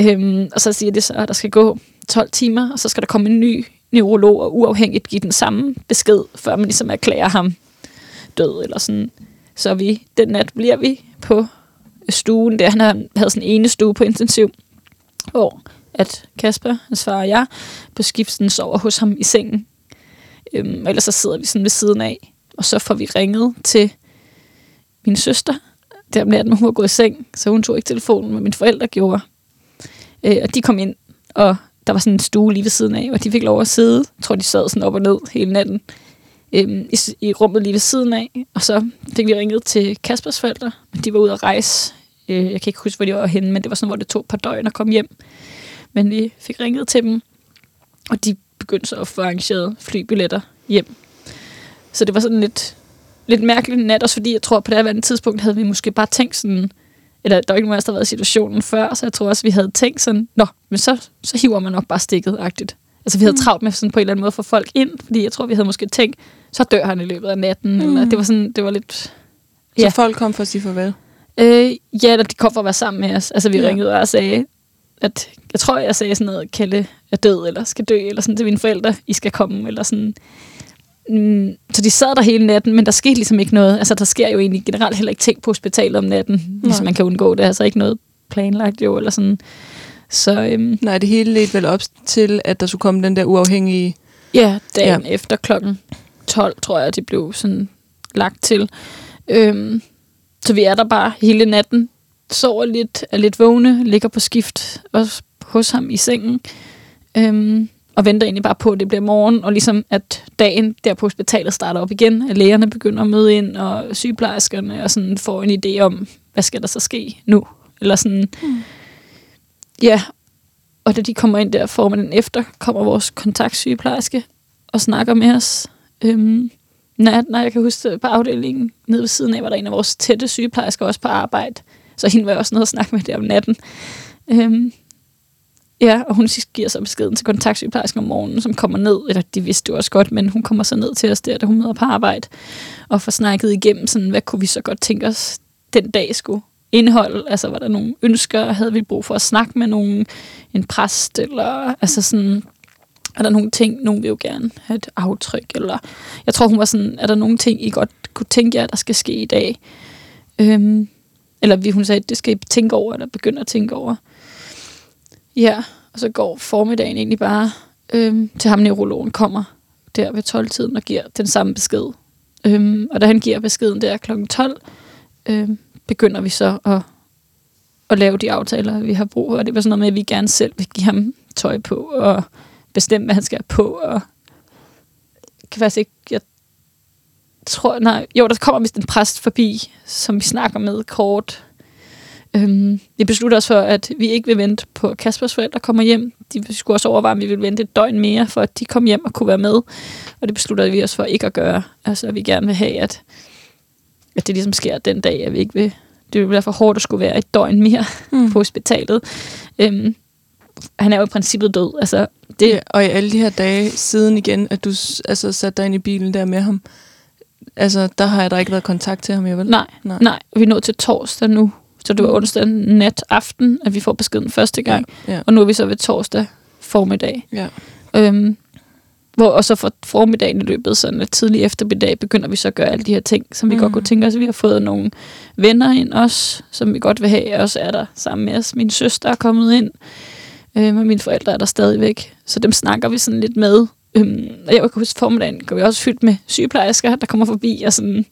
Øhm, og så siger de så, at der skal gå 12 timer, og så skal der komme en ny neurolog og uafhængigt give den samme besked, før man ligesom erklærer ham død eller sådan. Så vi, den nat bliver vi på stuen, der han havde sådan en ene stue på intensiv, hvor at Kasper, hans far og jeg, på skiften sover hos ham i sengen. Øhm, og ellers så sidder vi sådan ved siden af, og så får vi ringet til min søster, der om natten, hun var gået i seng, så hun tog ikke telefonen, men mine forældre gjorde. Øh, og de kom ind, og der var sådan en stue lige ved siden af, og de fik lov at sidde. Jeg tror, de sad sådan op og ned hele natten øhm, i, i rummet lige ved siden af. Og så fik vi ringet til Kaspers forældre, men de var ude at rejse. Øh, jeg kan ikke huske, hvor de var henne, men det var sådan, hvor det tog et par døgn at komme hjem. Men vi fik ringet til dem, og de begyndte så at få arrangeret flybilletter hjem. Så det var sådan lidt, lidt mærkeligt nat, også fordi jeg tror, på det her tidspunkt havde vi måske bare tænkt sådan, eller der er ikke nogen af os, der har været i situationen før, så jeg tror også, vi havde tænkt sådan, nå, men så, så hiver man nok bare stikket-agtigt. Altså vi havde mm. travlt med sådan på en eller anden måde at få folk ind, fordi jeg tror, vi havde måske tænkt, så dør han i løbet af natten, mm. eller det var sådan, det var lidt... Ja. Så folk kom for at sige farvel? Øh, ja, eller de kom for at være sammen med os. Altså vi ja. ringede og sagde, at jeg tror, jeg sagde sådan noget, Kalle er død, eller skal dø, eller sådan til mine forældre, I skal komme, eller sådan. Mm, så de sad der hele natten, men der skete ligesom ikke noget. Altså, der sker jo egentlig generelt heller ikke ting på hospitalet om natten, hvis Nej. man kan undgå det. Altså ikke noget planlagt jo, eller sådan. Så øhm, Nej, det hele ledte vel op til, at der skulle komme den der uafhængige... ja, dagen ja. efter klokken 12, tror jeg, det blev sådan lagt til. Øhm, så vi er der bare hele natten, sover lidt, er lidt vågne, ligger på skift også hos ham i sengen. Øhm, og venter egentlig bare på, at det bliver morgen, og ligesom at dagen der på hospitalet starter op igen, at lægerne begynder at møde ind, og sygeplejerskerne og sådan får en idé om, hvad skal der så ske nu? Eller sådan, mm. ja, og da de kommer ind der formanden efter, kommer vores kontaktsygeplejerske og snakker med os. Øhm, når, når jeg kan huske på afdelingen nede ved siden af, var der en af vores tætte sygeplejersker også på arbejde. Så hende var jeg også nede og snakke med der om natten. Øhm, ja, og hun giver så beskeden til kontaktsygeplejersken om morgenen, som kommer ned, eller de vidste det også godt, men hun kommer så ned til os der, da hun møder på arbejde, og får snakket igennem, sådan, hvad kunne vi så godt tænke os, den dag skulle indhold? Altså, var der nogle ønsker? Havde vi brug for at snakke med nogen, en præst, eller altså sådan, er der nogle ting, nogen vil jo gerne have et aftryk, eller jeg tror, hun var sådan, er der nogle ting, I godt kunne tænke jer, der skal ske i dag? Øhm, eller vi, hun sagde, det skal I tænke over, eller begynde at tænke over. Ja, og så går formiddagen egentlig bare øhm, til ham, neurologen kommer der ved 12-tiden og giver den samme besked. Øhm, og da han giver beskeden der kl. 12, øhm, begynder vi så at, at lave de aftaler, vi har brug for. Og det var sådan noget med, at vi gerne selv vil give ham tøj på, og bestemme, hvad han skal have på. Og kan faktisk ikke, jeg tror, nej, jo, der kommer vist en præst forbi, som vi snakker med kort. Øhm, vi beslutter os for, at vi ikke vil vente på, at Kaspers forældre kommer hjem. De skulle også overveje, om vi vil vente et døgn mere, for at de kom hjem og kunne være med. Og det beslutter vi os for ikke at gøre. Altså, at vi gerne vil have, at, at det ligesom sker den dag, at vi ikke vil... Det vil være for hårdt at skulle være et døgn mere mm. på hospitalet. Øhm, han er jo i princippet død. Altså, det, Det, og i alle de her dage siden igen, at du altså, satte dig ind i bilen der med ham, altså, der har jeg da ikke været kontakt til ham, jeg vel? Nej, Nej. nej. nej. Vi er nået til torsdag nu. Så det var onsdag nat aften, at vi får beskeden første gang. Ja. Og nu er vi så ved torsdag formiddag. Ja. Øhm, hvor, og så for formiddagen i løbet, sådan lidt tidlig eftermiddag, begynder vi så at gøre alle de her ting, som vi Mm. godt kunne tænke os. Vi har fået nogle venner ind også, som vi godt vil have. Også er der sammen med os. Min søster er kommet ind, øhm, og mine forældre er der stadigvæk. Så dem snakker vi sådan lidt med. Øhm, og jeg kan huske, formiddagen går vi også fyldt med sygeplejersker, der kommer forbi, og sådan,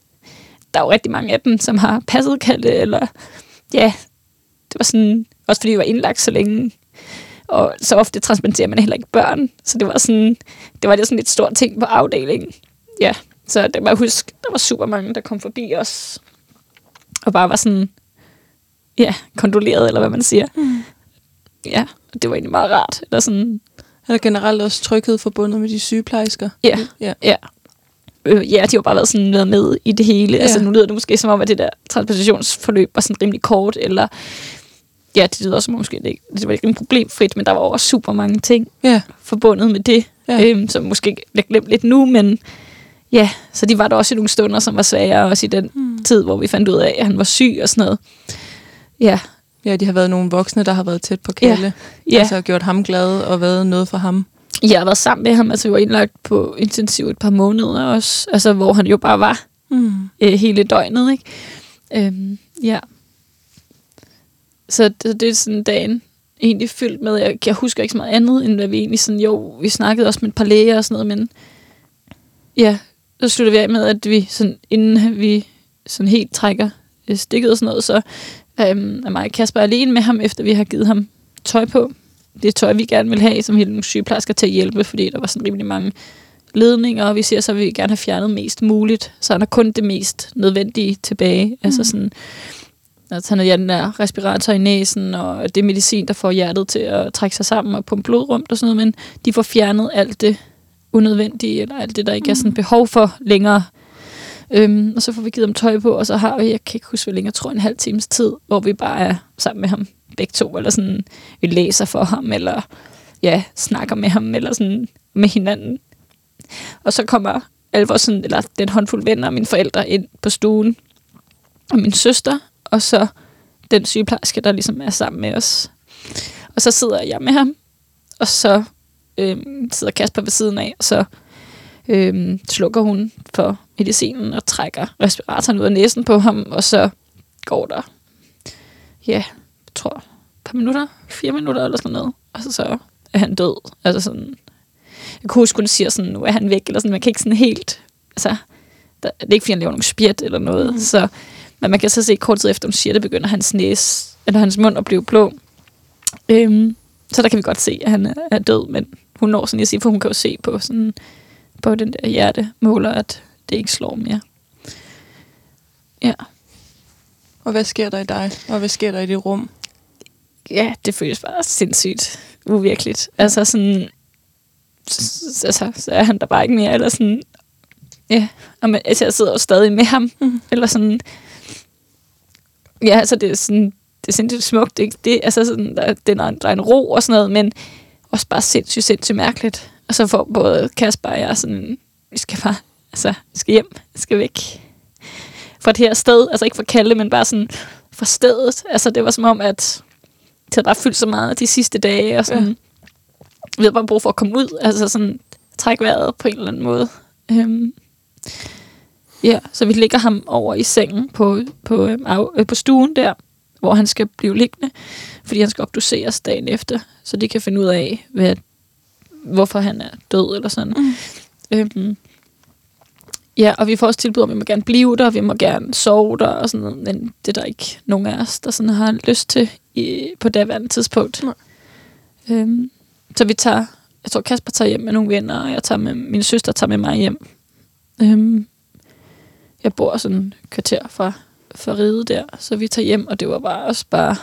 der er jo rigtig mange af dem, som har passet kalde, eller ja, det var sådan, også fordi vi var indlagt så længe, og så ofte transplanterer man heller ikke børn, så det var sådan, det var det sådan et stort ting på afdelingen. Ja, så det var jeg huske, der var super mange, der kom forbi os, og bare var sådan, ja, kondoleret, eller hvad man siger. Mm. Ja, og det var egentlig meget rart. Eller sådan, Er der generelt også tryghed forbundet med de sygeplejersker? ja, Ja. ja. Øh, ja, de har bare været sådan været med i det hele. Ja. Altså, Ja. nu lyder det måske som om, at det der transplantationsforløb var sådan rimelig kort, eller ja, det lyder også som om, måske det, ikke- det var ikke problemfrit, men der var også super mange ting Ja. forbundet med det, Ja. ja. øhm, som måske bliver glemt lidt nu, men ja, så de var der også i nogle stunder, som var svære, også i den Mm. tid, hvor vi fandt ud af, at han var syg og sådan noget. Ja, Ja, de har været nogle voksne, der har været tæt på Kalle. ja. Altså gjort ham glad og været noget for ham. Jeg har været sammen med ham, altså vi var indlagt på intensiv et par måneder også, altså hvor han jo bare var Mm. øh, hele døgnet, ikke? Øhm, ja. Så det, det er sådan dagen egentlig fyldt med, jeg, jeg husker ikke så meget andet, end hvad vi egentlig sådan, jo, vi snakkede også med et par læger og sådan noget, men ja, så slutter vi af med, at vi sådan, inden vi sådan helt trækker øh, stikket og sådan noget, så øhm, er mig og Kasper alene med ham, efter vi har givet ham tøj på. Det tøj, vi gerne vil have, som hele sygeplejersker til at hjælpe, fordi der var sådan rimelig mange ledninger, og vi siger så, at vi vil gerne have fjernet mest muligt, så han har kun det mest nødvendige tilbage. Mm. Altså sådan, altså han har ja, den der respirator i næsen, og det er medicin, der får hjertet til at trække sig sammen og pumpe blod rundt og sådan noget, men de får fjernet alt det unødvendige, eller alt det, der ikke er sådan behov for længere. Øhm, og så får vi givet ham tøj på, og så har vi, jeg kan ikke huske, hvor længe, jeg tror en halv times tid, hvor vi bare er sammen med ham begge to, eller sådan, vi læser for ham, eller ja, snakker med ham, eller sådan med hinanden. Og så kommer alle vores, sådan, eller den håndfuld venner og mine forældre ind på stuen, og min søster, og så den sygeplejerske, der ligesom er sammen med os. Og så sidder jeg med ham, og så øh, sidder Kasper ved siden af, og så øh, slukker hun for medicinen og trækker respiratoren ud af næsen på ham, og så går der, ja, tror, et par minutter, fire minutter eller sådan noget, og så, så er han død. Altså sådan, jeg kunne huske, hun siger sådan, nu er han væk, eller sådan, man kan ikke sådan helt, altså, der, det er ikke fordi, han laver nogle spjæt eller noget, mm. så, men man kan så se kort tid efter, hun siger, det begynder hans næse, eller hans mund at blive blå. Øhm, så der kan vi godt se, at han er, er død, men hun når sådan, jeg siger, for hun kan jo se på sådan, på den der hjertemåler, at det ikke slår mere. Ja. Og hvad sker der i dig? Og hvad sker der i det rum? Ja, det føles bare sindssygt uvirkeligt. Altså sådan, altså, så er han der bare ikke mere, eller sådan, ja, og man, altså, jeg sidder jo stadig med ham, mm. eller sådan, ja, altså det er sådan, det er sindssygt smukt, ikke? Det, altså sådan, der, det er, der er en ro og sådan noget, men også bare sindssygt, sindssygt mærkeligt. Og så får både Kasper og jeg sådan, vi skal bare, altså, vi skal hjem, vi skal væk fra det her sted, altså ikke fra Kalle, men bare sådan fra stedet. Altså det var som om, at det havde bare fyldt så meget de sidste dage, og sådan, ja. vi havde bare brug for at komme ud, altså sådan trække vejret på en eller anden måde. Øhm, ja, så vi ligger ham over i sengen på, på, øhm, af, øh, på stuen der, hvor han skal blive liggende, fordi han skal obduceres dagen efter, så de kan finde ud af, hvad, hvorfor han er død eller sådan. Mm. Øhm, ja, og vi får også tilbud om, at vi må gerne blive der, vi må gerne sove der og sådan noget, men det er der ikke nogen af os, der sådan har lyst til i, på daværende tidspunkt. Nej. Øhm, så vi tager, jeg tror Kasper tager hjem med nogle venner, og jeg tager med, min søster tager med mig hjem. Øhm, jeg bor sådan et kvarter fra, fra Ride der, så vi tager hjem, og det var bare også bare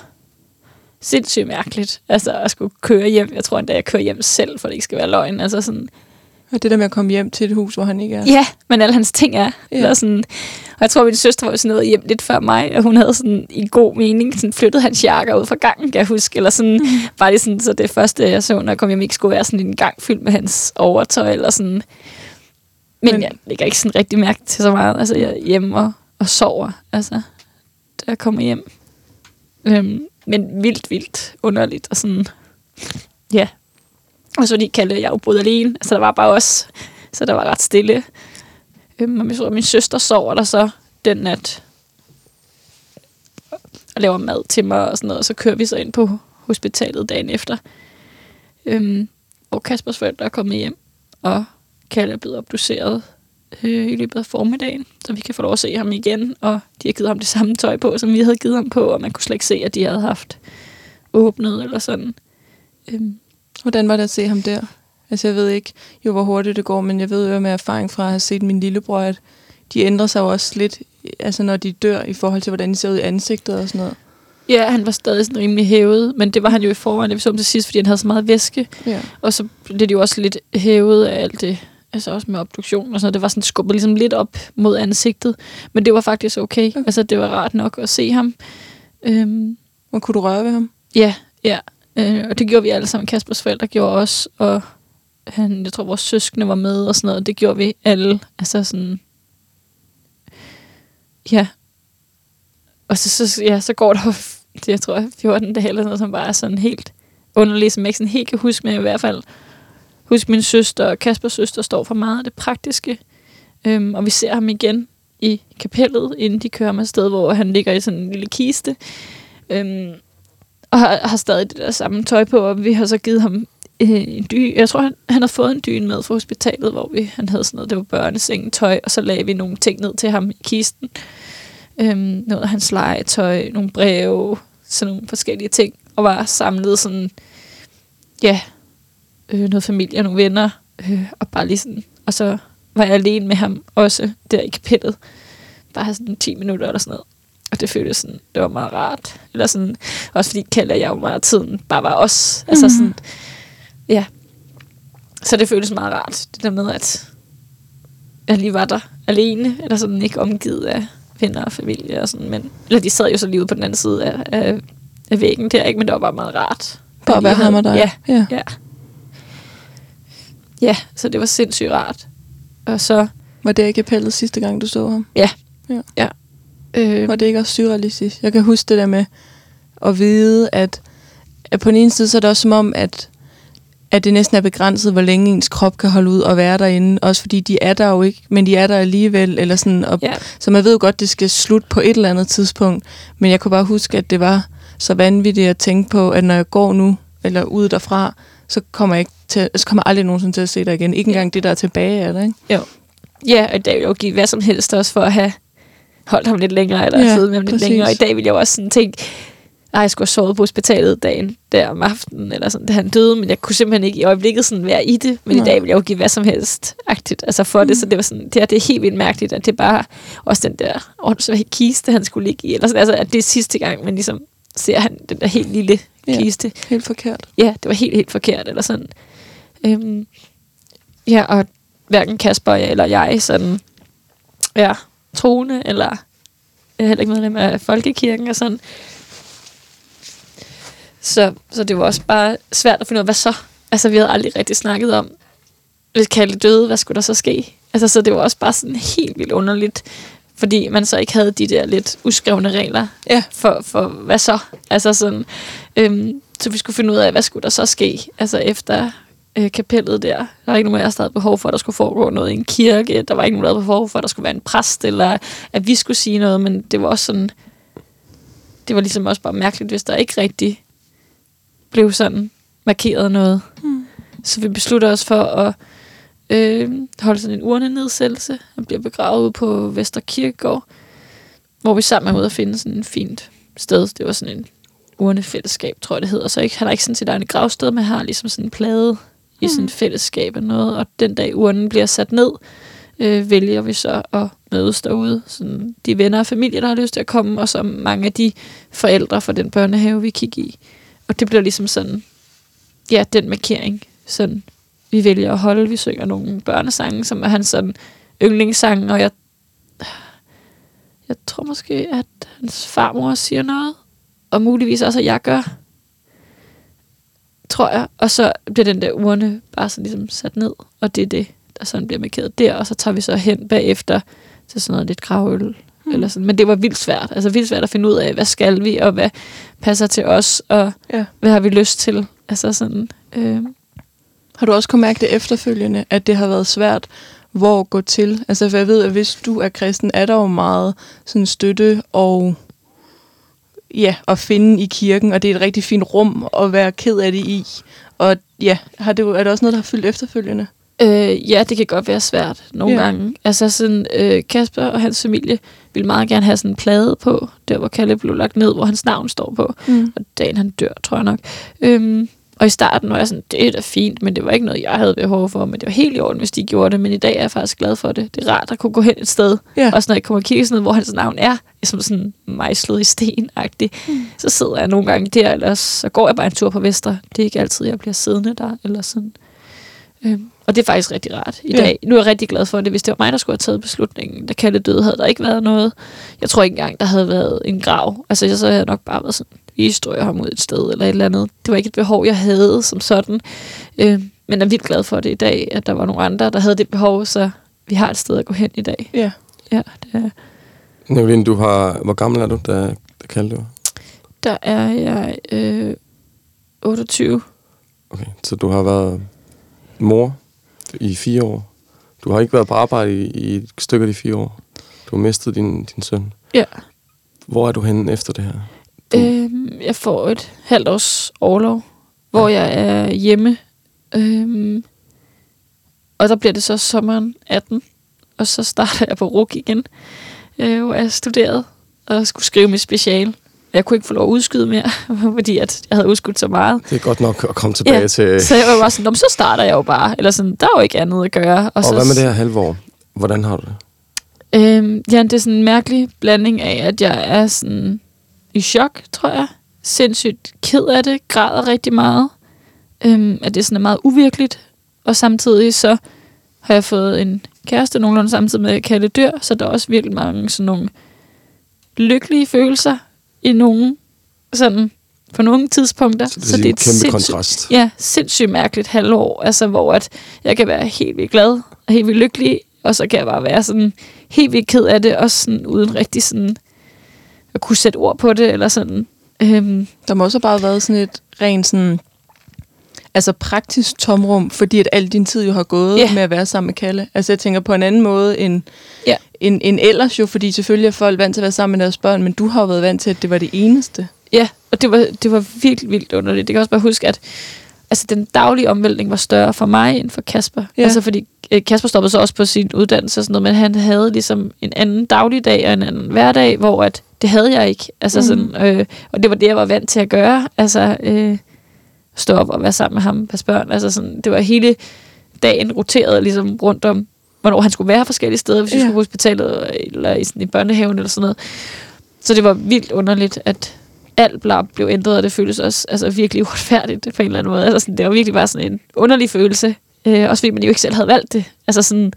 sindssygt mærkeligt. Altså at skulle køre hjem. Jeg tror endda, jeg kører hjem selv, for det ikke skal være løgn. Altså sådan, Og det der med at komme hjem til et hus, hvor han ikke er. Ja, men alle hans ting er. Ja. Ja. Sådan, og jeg tror, min søster var sådan noget hjem lidt før mig, og hun havde sådan i god mening sådan flyttet hans jakker ud fra gangen, kan jeg huske. Eller sådan, mm. bare lige sådan, så det første, jeg så, når jeg kom hjem, ikke skulle være sådan en gang fyldt med hans overtøj, eller sådan. Men, Men- men jeg lægger ikke sådan rigtig mærke til så meget. Altså, jeg er hjemme og, og sover, altså, da jeg kommer hjem. Øhm, men vildt, vildt underligt, og sådan, ja. Og så de kaldte jeg jo boede alene, altså der var bare os, så der var ret stille. Øhm, og min, min søster sover der så den nat og laver mad til mig og sådan noget, og så kører vi så ind på hospitalet dagen efter. Øhm, og Kaspers forældre er kommet hjem, og Kalle er blevet obduceret øh, i løbet af formiddagen, så vi kan få lov at se ham igen, og de har givet ham det samme tøj på, som vi havde givet ham på, og man kunne slet ikke se, at de havde haft åbnet eller sådan. Øhm, Hvordan var det at se ham der? Altså jeg ved ikke jo, hvor hurtigt det går, men jeg ved jo med erfaring fra at have set min lillebror, at de ændrer sig jo også lidt, altså når de dør, i forhold til, hvordan de ser ud i ansigtet og sådan noget. Ja, han var stadig sådan rimelig hævet, men det var han jo i forvejen, det vi så om til sidst, fordi han havde så meget væske. Ja. Og så blev det jo også lidt hævet af alt det, altså også med obduktion og sådan noget. Det var sådan skubbet ligesom lidt op mod ansigtet, men det var faktisk okay. Okay. Altså det var rart nok at se ham. Øhm, Og kunne du røre ved ham? ja, ja. Øh, og det gjorde vi alle sammen. Kaspers forældre gjorde også, og han, jeg tror, vores søskende var med og sådan noget. Det gjorde vi alle. Altså sådan... Ja. Og så, så, ja, så går der det, jeg tror, 14 dage eller noget, som bare er sådan helt underligt, som jeg ikke sådan helt kan huske, men i hvert fald huske min søster og Kaspers søster står for meget af det praktiske. Øhm, og vi ser ham igen i kapellet, inden de kører med sted, hvor han ligger i sådan en lille kiste. Øhm, og har, har stadig det der samme tøj på, og vi har så givet ham øh, en dyne. Jeg tror, han, han har fået en dyne med fra hospitalet, hvor vi, han havde sådan noget, det var børnesengetøj, og så lagde vi nogle ting ned til ham i kisten. Øhm, noget af hans legetøj, nogle breve, sådan nogle forskellige ting, og var samlet sådan, ja, øh, noget familie og nogle venner, øh, og bare lige sådan, og så var jeg alene med ham også der i kapellet, bare sådan 10 minutter eller sådan noget. Og det føltes sådan, det var meget rart. Eller sådan, også fordi Kalle og jeg jo meget tiden bare var os. Altså Mhm. sådan, ja. Så det føltes meget rart, det der med, at jeg lige var der alene, eller sådan ikke omgivet af venner og familie og sådan, men, eller de sad jo så lige ude på den anden side af, af, af væggen der, ikke? men det var bare meget rart. Bare at være ham og dig? Ja, ja. ja. Ja, så det var sindssygt rart. Og så, Var det ikke appellet sidste gang, du så ham? ja. Ja. ja. Øh, Var det ikke også surrealistisk? Jeg kan huske det der med at vide, at at på den ene side, så er det også som om, at, at det næsten er begrænset, hvor længe ens krop kan holde ud og være derinde. Også fordi de er der jo ikke, men de er der alligevel. Eller sådan, og, Ja. Så man ved jo godt, det skal slutte på et eller andet tidspunkt. Men jeg kunne bare huske, at det var så vanvittigt at tænke på, at når jeg går nu, eller ud derfra, så kommer jeg, ikke til, så kommer jeg aldrig nogensinde til at se dig igen. Ikke engang det, der er tilbage af det, ikke? Jo. Ja, og dag vil jo give hvad som helst også for at have holdt ham lidt længere, eller Ja, ja, siddet med ham lidt præcis. længere. Og i dag vil jeg jo også sådan tænke, at jeg skulle have sovet på hospitalet dagen der om aftenen, eller sådan, da han døde, men jeg kunne simpelthen ikke i øjeblikket sådan være i det. Men Nej. i dag vil jeg jo give hvad som helst agtigt, altså for mm. det, så det var sådan, det, her, det er helt vildt mærkeligt, at det bare også den der åndssvage kiste, han skulle ligge i, eller sådan, altså, at det er sidste gang, man ligesom ser han den der helt lille Ja. kiste Helt forkert. ja, det var helt, helt forkert, eller sådan. Øhm, ja, og hverken Kasper eller jeg sådan, ja, troende, eller jeg er heller ikke medlem af folkekirken og sådan. Så, så det var også bare svært at finde ud af, hvad så? Altså, vi havde aldrig rigtig snakket om, hvis Kalle døde, hvad skulle der så ske? Altså, så det var også bare sådan helt vildt underligt, fordi man så ikke havde de der lidt uskrevne regler Ja. for, for hvad så? Altså sådan, øhm, så vi skulle finde ud af, hvad skulle der så ske? Altså efter øh, kapellet der. Der var ikke nogen af os, der havde behov for, at der skulle foregå noget i en kirke. Der var ikke nogen, der havde behov for, at der skulle være en præst, eller at vi skulle sige noget, men det var også sådan, det var ligesom også bare mærkeligt, hvis der ikke rigtig blev sådan markeret noget. Mm. Så vi beslutter os for at øh, holde sådan en urnenedsættelse. Han bliver begravet ude på Vester Kirkegård, hvor vi sammen er ude at finde sådan en fint sted. Det var sådan en urnefællesskab, tror jeg det hedder. Så ikke, han har ikke sådan sit eget gravsted, men har ligesom sådan en plade i sådan et fællesskab og noget. Og den dag urnen bliver sat ned, øh, vælger vi så at mødes derude. Sådan de venner og familie, der har lyst til at komme, og så mange af de forældre fra den børnehave, vi kigger i. Og det bliver ligesom sådan, ja, den markering, sådan vi vælger at holde. Vi synger nogle børnesange, som er hans sådan yndlingssang, og jeg, jeg tror måske, at hans farmor siger noget, og muligvis også, at jeg gør, tror jeg. Og så bliver den der urne bare sådan ligesom sat ned, og det er det, der sådan bliver markeret der, og så tager vi så hen bagefter til sådan noget lidt gravøl. Mm. Eller sådan. Men det var vildt svært. Altså vildt svært at finde ud af, hvad skal vi, og hvad passer til os, og Ja. hvad har vi lyst til. Altså sådan, øh, Har du også kunnet mærke det efterfølgende, at det har været svært, hvor gå til? Altså, for jeg ved, at hvis du er kristen, er der jo meget sådan støtte og ja, at finde i kirken, og det er et rigtig fint rum at være ked af det i. Og ja, har det, er det også noget, der har fyldt efterfølgende? Øh, ja, det kan godt være svært nogle Ja. gange. Altså sådan, øh, Kasper og hans familie ville meget gerne have sådan en plade på, der hvor Kalle blev lagt ned, hvor hans navn står på. Mm. Og dagen han dør, tror jeg nok. Øhm, og i starten var jeg sådan, det er da fint, men det var ikke noget, jeg havde behov for. Men det var helt i orden, hvis de gjorde det. Men i dag er jeg faktisk glad for det. Det er rart at kunne gå hen et sted. Ja. Også når jeg kommer og kigger sådan noget, hvor hans navn er, som sådan mejslet i sten mm. Så sidder jeg nogle gange der, eller så går jeg bare en tur på Vester. Det er ikke altid, jeg bliver siddende der, eller sådan. Øhm, og det er faktisk rigtig rart i Ja. dag. Nu er jeg rigtig glad for det. Hvis det var mig, der skulle have taget beslutningen, da Kalle døde, havde der ikke været noget. Jeg tror ikke engang, der havde været en grav. Altså, jeg så havde jeg nok bare været sådan, vi strøger ham ud et sted, eller et eller andet. Det var ikke et behov, jeg havde som sådan. Øhm, men jeg er vildt glad for det i dag, at der var nogle andre, der havde det behov, så vi har et sted at gå hen i dag. Ja. Ja, det er. Nicolene, du har... Hvor gammel er du, da, da kaldte du? Der er jeg øh, 28. Okay, så du har været mor i fire år. Du har ikke været på arbejde i, i et stykke af de fire år. Du har mistet din, din søn. Ja. Hvor er du henne efter det her? Øhm, jeg får et halvt års overlov, hvor jeg er hjemme. Øhm, og der bliver det så sommeren 18, og så starter jeg på RUK igen, øh, hvor jeg studerede og skulle skrive mit special. Jeg kunne ikke få lov at udskyde mere, fordi at jeg havde udskudt så meget. Det er godt nok at komme tilbage Ja, til... Så jeg var bare sådan, "Nå, men så starter jeg jo bare. Eller sådan, der er jo ikke andet at gøre. Og, så, hvad med det her halve år? Hvordan har du det? Øhm, ja, det er sådan en mærkelig blanding af, at jeg er sådan i chok, tror jeg. Sindssygt ked af det, græder rigtig meget. Øhm, at det sådan er meget uvirkeligt. Og samtidig så har jeg fået en kæreste nogenlunde samtidig med, at Kalle dør, så der er også virkelig mange sådan nogle lykkelige følelser i nogle, sådan, på nogle tidspunkter. Så det, så det er en kæmpe kontrast. Ja, sindssygt mærkeligt halvår, altså hvor at jeg kan være helt vildt glad og helt vildt lykkelig, og så kan jeg bare være sådan helt vildt ked af det, også sådan uden rigtig sådan at kunne sætte ord på det, eller sådan. Øhm, Der må også bare have været sådan et rent sådan, altså praktisk tomrum, fordi at al din tid jo har gået yeah. med at være sammen med Kalle. Altså jeg tænker på en anden måde end, Ja. end, end ellers jo, fordi selvfølgelig er folk vant til at være sammen med deres børn, men du har jo været vant til, at det var det eneste. Ja, og det var, det var virkelig vildt underligt. Det kan også bare huske, at altså, den daglige omvæltning var større for mig end for Kasper. Ja. Altså fordi øh, Kasper stoppede så også på sin uddannelse og sådan noget, men han havde ligesom en anden dagligdag og en anden hverdag, hvor at, det havde jeg ikke. Altså Mhm. sådan, øh, og det var det, jeg var vant til at gøre. Altså øh, stå op og være sammen med ham, passe børn. Altså sådan, det var hele dagen roteret ligesom rundt om, hvornår han skulle være forskellige steder, hvis vi Ja. skulle på hospitalet eller i, sådan, i børnehaven eller sådan noget. Så det var vildt underligt, at alt blev, blev ændret, og det føltes også altså, virkelig uretfærdigt på en eller anden måde. Altså, sådan, det var virkelig bare sådan en underlig følelse. Øh, også fordi man jo ikke selv havde valgt det. Altså sådan,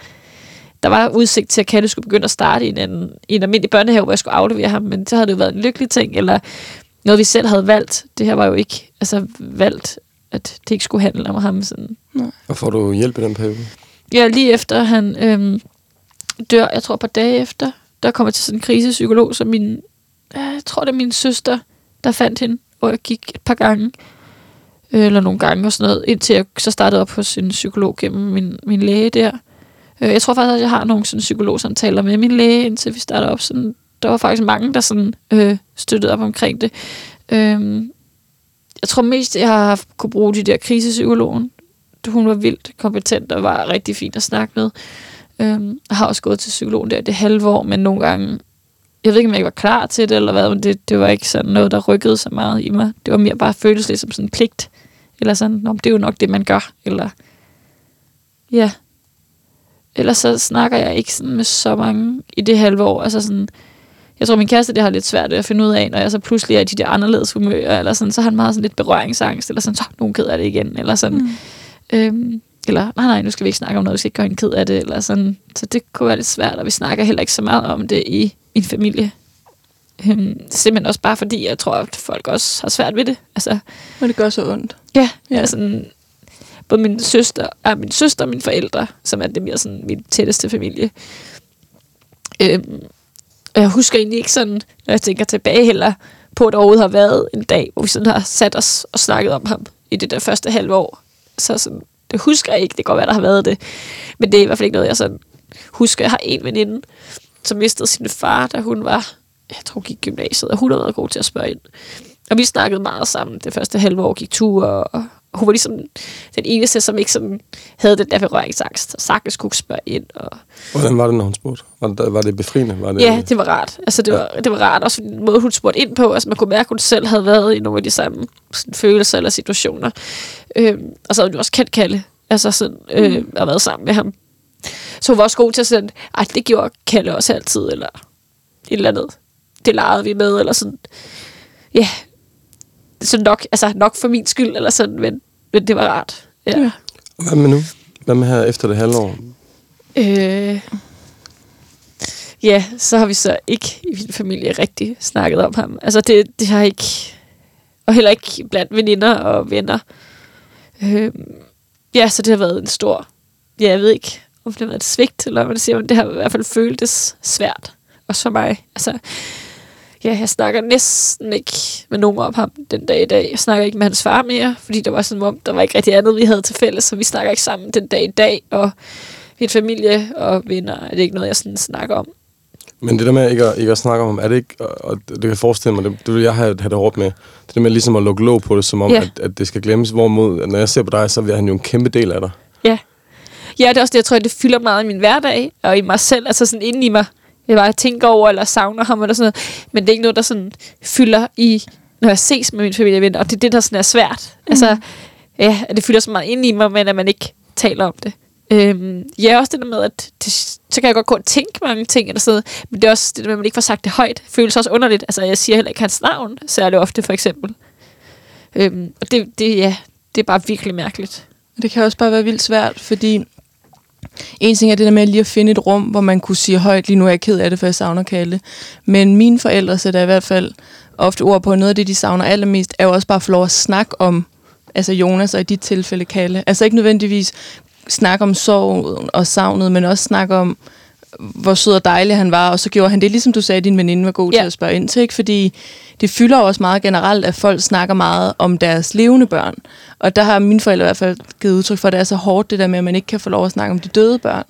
der var udsigt til, at Kalle skulle begynde at starte i en, anden, i en almindelig børnehave, hvor jeg skulle aflevere ham, men så havde det jo været en lykkelig ting, eller noget, vi selv havde valgt. Det her var jo ikke altså, valgt, at det ikke skulle handle om ham. Sådan. Og får du hjælp i den periode? Ja, lige efter han øhm, dør, jeg tror et par dage efter, der kommer jeg til sådan en krisepsykolog, som min, ja, jeg tror det er min søster, der fandt hende, hvor jeg gik et par gange, øh, eller nogle gange og sådan noget, indtil jeg så startede op hos en psykolog gennem min, min læge der. Øh, jeg tror faktisk, at jeg har nogle sådan psykologsamtaler med min læge, indtil vi startede op. Sådan, der var faktisk mange, der sådan, øh, støttede op omkring det. Øh, jeg tror mest, jeg har haft, kunne bruge de der krisepsykologen. Hun var vildt kompetent og var rigtig fin at snakke med. Øhm, jeg har også gået til psykologen der det halve år, men nogle gange, jeg ved ikke, om jeg ikke var klar til det, eller hvad, men det, det var ikke sådan noget, der rykkede så meget i mig. Det var mere bare føles lidt som sådan en pligt. Eller sådan, Nå, det er jo nok det, man gør. Eller, ja. Ellers så snakker jeg ikke sådan med så mange i det halve år. Altså sådan, jeg tror, min kæreste det har lidt svært ved at finde ud af, når jeg så pludselig er i de der anderledes humører, eller sådan, så har han meget sådan lidt berøringsangst, eller sådan, så nogen ked af det igen, eller sådan. Mm. Øhm, eller, nej, nej, nu skal vi ikke snakke om noget, vi skal ikke gøre hende ked af det, eller sådan. Så det kunne være lidt svært, og vi snakker heller ikke så meget om det i min familie. Øhm, simpelthen også bare fordi, jeg tror, at folk også har svært ved det. Altså, Og det gør så ondt. Ja, Ja. Altså, både min søster, ah, min søster og mine forældre, som er det mere sådan min tætteste familie. Øhm, og jeg husker egentlig ikke sådan, når jeg tænker tilbage heller, på at der overhovedet har været en dag, hvor vi sådan har sat os og snakket om ham i det der første halve år. Så sådan, det husker jeg ikke, det kan godt være, der har været det. Men det er i hvert fald ikke noget, jeg sådan husker. Jeg har en veninde, som mistede sin far, da hun var, jeg tror, hun gik i gymnasiet, og hun har været god til at spørge ind. Og vi snakkede meget sammen det første halve år, gik ture, og hun var ligesom den eneste, som ikke sådan havde den der berøringsangst, og sagtens kunne spørge ind. Og, Hvordan var det, når hun spurgte? Var det, var det befriende? Var det, ja, det var rart. Altså, det var, det var rart. Også den måde, hun spurgte ind på. Altså, man kunne mærke, at hun selv havde været i nogle af de samme sådan, følelser eller situationer. Øhm, og så havde hun jo også kendt Kalle. Altså, sådan, øh, og været sammen med ham. Så hun var også god til at sige, at det gjorde Kalle også altid, eller et eller andet. Det legede vi med, eller sådan. Ja, så nok, altså nok for min skyld, eller sådan, men, men det var rart. Ja. Ja. Hvad med nu? Hvad med her efter det halve år? Øh, ja, så har vi så ikke i min familie rigtig snakket om ham. Altså det, det har ikke, og heller ikke blandt veninder og venner. Øh, ja, så det har været en stor, ja, jeg ved ikke, om det har været et svigt, eller hvad man siger, men det har i hvert fald føltes svært, også for mig. Altså, ja, jeg snakker næsten ikke med nogen om ham den dag i dag. Jeg snakker ikke med hans far mere, fordi der var sådan, om der var ikke rigtig andet, vi havde til fælles, så vi snakker ikke sammen den dag i dag, og min familie og venner er det ikke noget, jeg sådan snakker om. Men det der med ikke at, ikke at snakke om, er det ikke, og og det kan jeg forestille mig, det, det vil jeg have, have det hårdt med, det der med ligesom at lukke låg på det, som om, Ja. at, at det skal glemmes, hvorimod, når jeg ser på dig, så er han jo en kæmpe del af dig. Ja. Ja, det er også det, jeg tror, det fylder meget i min hverdag, og i mig selv, altså sådan inde i mig. Jeg bare tænker over, eller savner ham, eller sådan noget. Men det er ikke noget, der sådan fylder i, når jeg ses med min familie og det er det, der sådan er svært. Mm. Altså, ja, det fylder så meget ind i mig, men at man ikke taler om det. Øhm, ja, også det der med, at det, så kan jeg godt gå og tænke mange ting, eller sådan noget, men det er også det der med, at man ikke får sagt det højt. Føles også underligt. Altså, jeg siger heller ikke hans navn, særlig ofte, for eksempel. Øhm, og det, det, ja, det er bare virkelig mærkeligt. Det kan også bare være vildt svært, fordi en ting er det der med lige at finde et rum, hvor man kunne sige højt, lige nu er jeg ked af det, for jeg savner Kalle. Men mine forældre sætter i hvert fald ofte ord på, noget af det, de savner allermest, er jo også bare at få lov at snakke om altså Jonas og i dit tilfælde Kalle. Altså ikke nødvendigvis snakke om sorgen og savnet, men også snakke om, hvor sød og dejlig han var, og så gjorde han det, ligesom du sagde, at din veninde var god ja. Til at spørge ind til, ikke? fordi det fylder også meget generelt, at folk snakker meget om deres levende børn. Og der har mine forældre i hvert fald givet udtryk for, at det er så hårdt, det der med, at man ikke kan få lov at snakke om de døde børn.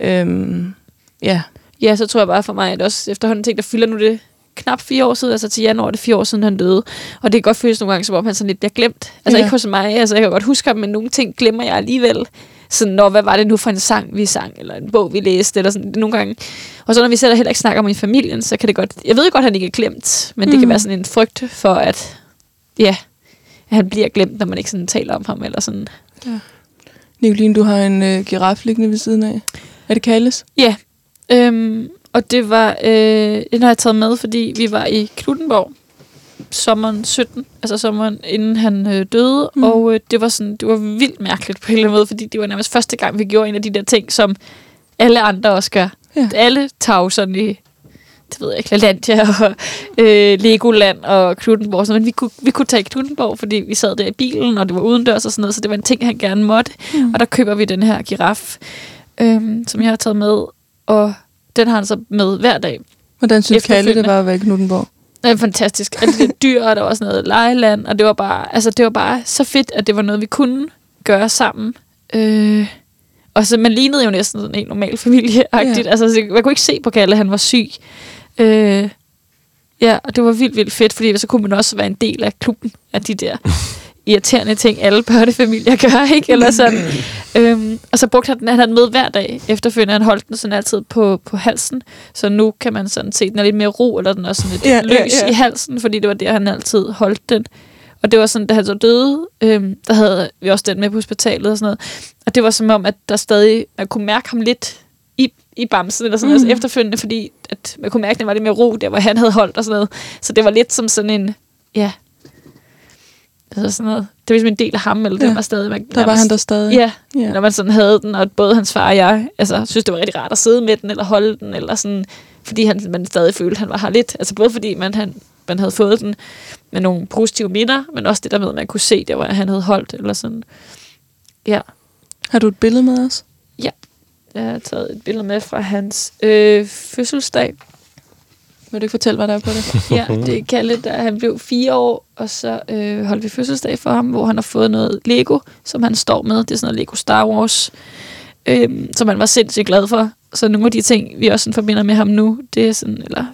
Øhm, ja, Ja, så tror jeg bare for mig, at også efterhånden ting, der fylder nu det knap fire år siden, altså til januar er det fire år siden, han døde. Og det kan godt føles nogle gange, som om han sådan lidt bliver glemt. Altså ja. ikke hos mig, altså jeg kan godt huske ham, men nogle ting glemmer jeg alligevel. Sådan, når, hvad var det nu for en sang, vi sang, eller en bog, vi læste, eller sådan, det nogle gange. Og så når vi selv heller ikke snakker om i familien, så kan det godt, jeg ved godt, at han ikke er glemt, men det Mm. kan være sådan en frygt for, at, ja, at han bliver glemt, når man ikke sådan taler om ham, eller sådan. Nicoline, du har en øh, giraf liggende ved siden af. Er det Kalles? Ja, øhm, og det var, øh, den har jeg taget med, fordi vi var i Knuttenborg sommeren 17, altså sommeren inden han øh, døde, Mm. og øh, det var sådan, det var vildt mærkeligt på en eller anden måde, fordi det var nærmest første gang, vi gjorde en af de der ting, som alle andre også gør. Ja. Alle tager sådan i, det ved jeg ikke, Lalandia og øh, Legoland og Knuttenborg, men vi kunne, vi kunne tage Knuttenborg, fordi vi sad der i bilen, og det var udendørs og sådan noget, så det var en ting, han gerne måtte. Mm. Og der køber vi den her giraf, øhm, som jeg har taget med, og den har han så med hver dag. Hvordan synes Kalle, det var at være i Knuttenborg? Det er fantastisk. Alle de dyr, og der var også noget lejeland, og det var bare, altså, det var bare så fedt, at det var noget, vi kunne gøre sammen. Øh, og så man lignede jo næsten sådan en normal familie Ja. Altså, så man kunne ikke se på Kalle, han var syg. Øh, ja, og det var vildt, vildt fedt, fordi så kunne man også være en del af klubben af de der irriterende ting, alle børnefamilier gør, ikke? Eller sådan. øhm, og så brugte han den, han havde den med hver dag. Efterfølgende han holdt den sådan altid på, på halsen, så nu kan man sådan se, den er lidt mere ro, eller den er sådan lidt Ja, løs ja. ja, i halsen, fordi det var der, han altid holdt den. Og det var sådan, da han så døde, øhm, der havde vi også den med på hospitalet og sådan noget. Og det var som om, at der stadig, man kunne mærke ham lidt i, i bamsen eller sådan Mm. altså efterfølgende, fordi at man kunne mærke, at det var lidt mere ro, der hvor han havde holdt og sådan noget. Så det var lidt som sådan en, ja, altså sådan noget. Det var ligesom en del af ham, eller ja. Ja. den var stadig... Man, Der var han der stadig. Ja, ja. når man sådan havde den, og både hans far og jeg, altså, synes, det var rigtig rart at sidde med den, eller holde den, eller sådan, fordi han, man stadig følte, at han var her lidt. Altså både fordi man, han, man havde fået den med nogle positive minder, men også det der med, at man kunne se, der hvor han havde holdt, eller sådan. Ja, Har du et billede med os? jeg har taget et billede med fra hans øh, fødselsdag. Vil du ikke fortælle, hvad der er på det? Ja, det er Kalle, da han blev fire år, og så øh, holdt vi fødselsdag for ham, hvor han har fået noget Lego, som han står med. Det er sådan noget Lego Star Wars, øh, som han var sindssygt glad for. Så nogle af de ting, vi også sådan forbinder med ham nu, det er sådan, eller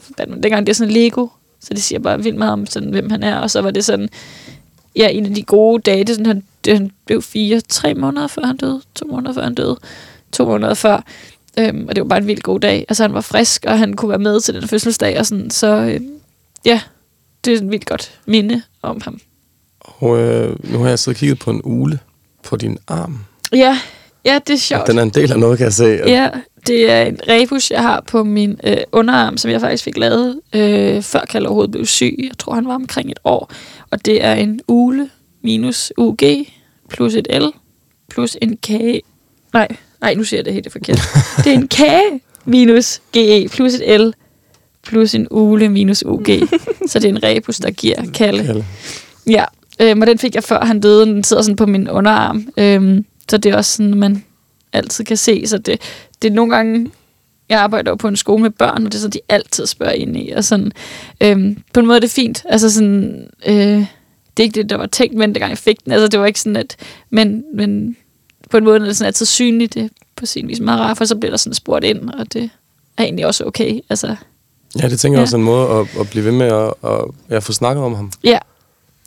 dengang det er sådan Lego, så det siger bare vildt meget om, sådan, hvem han er. Og så var det sådan, ja, en af de gode dage, det er sådan, han, det, han blev fire, tre måneder før han døde, to måneder før han døde, to måneder før. Øhm, og det var bare en vildt god dag. Altså han var frisk, og han kunne være med til den fødselsdag, og sådan, så øh, ja, det er sådan vildt godt minde om ham. Og øh, nu har jeg siddet og kigget på en ule på din arm. Ja, ja det er sjovt. Og den er en del af noget, kan jeg se. Ja, det er en rebus, jeg har på min øh, underarm, som jeg faktisk fik lavet, øh, før Kalle overhovedet blev syg. Jeg tror, han var omkring et år. Og det er en ule minus UG plus et L plus en kage. Nej, nej, nu siger jeg det helt forkert. det er en kage minus GE plus et L plus en ule minus UG. Så det er en rebus, der giver. Kalle. Ja, øhm, og den fik jeg før han døde. Den sidder sådan på min underarm. Øhm, så det er også sådan, man altid kan se. Så det, det er nogle gange... Jeg arbejder jo på en skole med børn, og det er så, de altid spørger ind i. Og sådan, øhm, på en måde er det fint. Altså sådan... Øh, det er ikke det, der var tænkt, men dengang jeg fik den. Altså, det var ikke sådan, at... Men, men på en måde er det sådan altid synligt. Det er på sin vis meget rart, for så bliver der sådan spurgt ind, og det er egentlig også okay. Altså, Ja, det tænker jeg Ja. også en måde at, at blive ved med at, at, at få snakket om ham. Ja.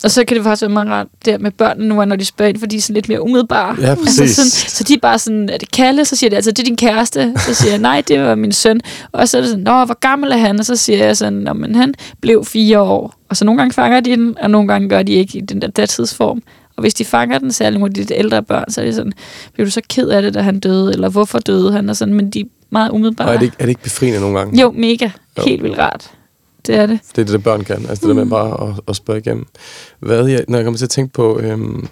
Og så kan det faktisk være meget rart der med børnene nu, når de spørger ind, fordi de er sådan lidt mere umiddelbare. Ja, præcis. Altså sådan, så de er bare sådan, er det Kalle? Så siger de altså, det er din kæreste. Så siger jeg, nej, det var min søn. Og så er det sådan, nå, hvor gammel er han? Og så siger jeg sådan, nå, men han blev fire år. Og så nogle gange fanger de den, og nogle gange gør de ikke i den der datidsform. Og hvis de fanger den, særligt mod de lidt ældre børn, så er det sådan, blev du så ked af det, da han døde? Eller hvorfor døde han? Og sådan, men de er meget umiddelbare. Og er det, ikke, er det ikke befriende nogle gange? Jo, mega. Jo. Helt vildt rart. Det er det. Det er det, der børn kan. Altså det der med bare at, at spørge igennem. Hvad jeg, når jeg kommer til at tænke på øhm,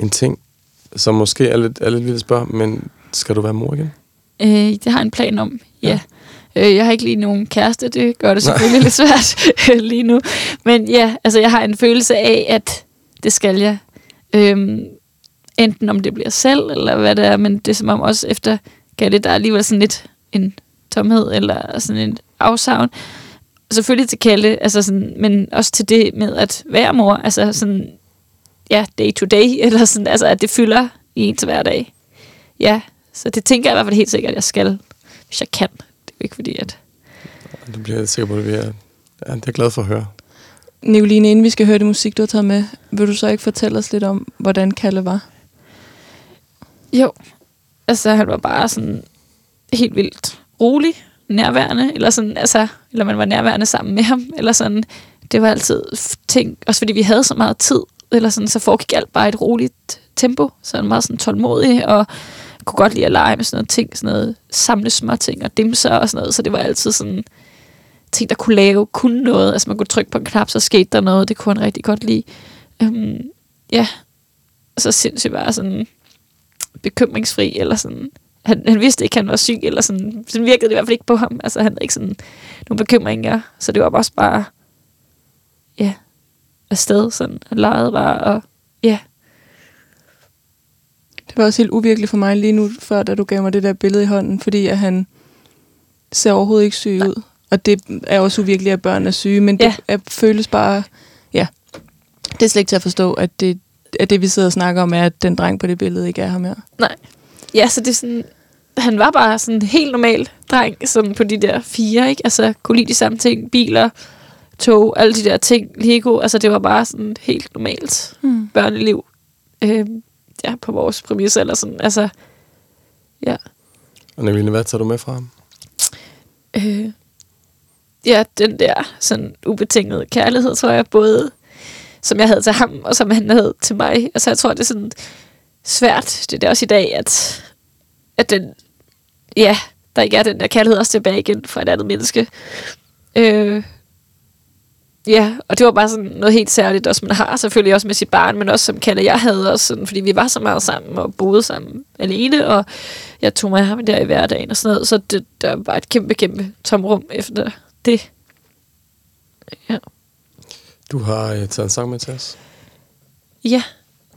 en ting, som måske er lidt, er lidt vildt at spørge, men skal du være mor igen? Øh, det har jeg en plan om, ja. ja. Øh, jeg har ikke lige nogen kæreste, det gør det selvfølgelig lidt svært lige nu. Men ja, altså jeg har en følelse af, at det skal jeg. Øhm, enten om det bliver selv, eller hvad det er, men det er som om også efter Galle, der er alligevel sådan lidt en tomhed eller sådan en afsavn. Selvfølgelig til Kalle, altså sådan, men også til det med at være mor, altså sådan, ja, day to day, eller sådan, altså at det fylder i ens hverdag. Ja, så det tænker jeg i hvert fald helt sikkert, at jeg skal, hvis jeg kan. Det er jo ikke fordi, at... Det bliver jeg sikker på, at vi er, ja, det er glad for at høre. Nicoline, inden vi skal høre det musik, du har taget med, vil du så ikke fortælle os lidt om, hvordan Kalle var? Jo, altså han var bare sådan helt vildt rolig, nærværende, eller sådan, altså, eller man var nærværende sammen med ham, eller sådan. Det var altid ting, også fordi vi havde så meget tid, eller sådan, så foregik alt bare i et roligt tempo, så han var meget sådan tålmodig, og kunne godt lide at lege med sådan noget ting, sådan noget samle små ting og dimser og sådan noget, så det var altid sådan ting, der kunne lave, kunne noget, altså man kunne trykke på en knap, så skete der noget, det kunne han rigtig godt lide. Øhm, ja, og så sindssygt bare sådan bekymringsfri, eller sådan, han, han vidste ikke, han var syg, eller sådan, sådan virkede det i hvert fald ikke på ham, altså han havde ikke sådan nogle bekymringer, så det var også bare, ja, afsted, sådan, han legede bare, og ja, Det var også helt uvirkeligt for mig lige nu, før da du gav mig det der billede i hånden, fordi at han ser overhovedet ikke syg ud. Og det er også uvirkeligt, at børn er syge, men det Ja. er, føles bare... Ja, det er slet ikke til at forstå, at det, at det, vi sidder og snakker om, er, at den dreng på det billede ikke er ham her. Nej. Ja, så det er sådan, han var bare sådan en helt normal dreng, sådan på de der fire, ikke? Altså, kunne lide de samme ting, biler, tog, alle de der ting, Lego, altså det var bare sådan helt normalt Hmm. børneliv, øh, ja, på vores præmisser, eller sådan, altså, ja. Og Nicoline, hvad tager du med fra ham? Øh, ja, den der sådan ubetingede kærlighed, tror jeg, både som jeg havde til ham, og som han havde til mig. Altså, jeg tror, det er sådan svært, det er det også i dag, at, at den, ja, der ikke er den der kærlighed også tilbage igen fra et andet menneske. Øh, ja, og det var bare sådan noget helt særligt, også man har selvfølgelig også med sit barn, men også som Kalle jeg havde også, sådan, fordi vi var så meget sammen og boede sammen alene, og jeg tog mig af ham der i hverdagen og sådan noget, så det, der var et kæmpe, kæmpe tomrum efter det. Ja. Du har øh, taget en sang med til os. ja,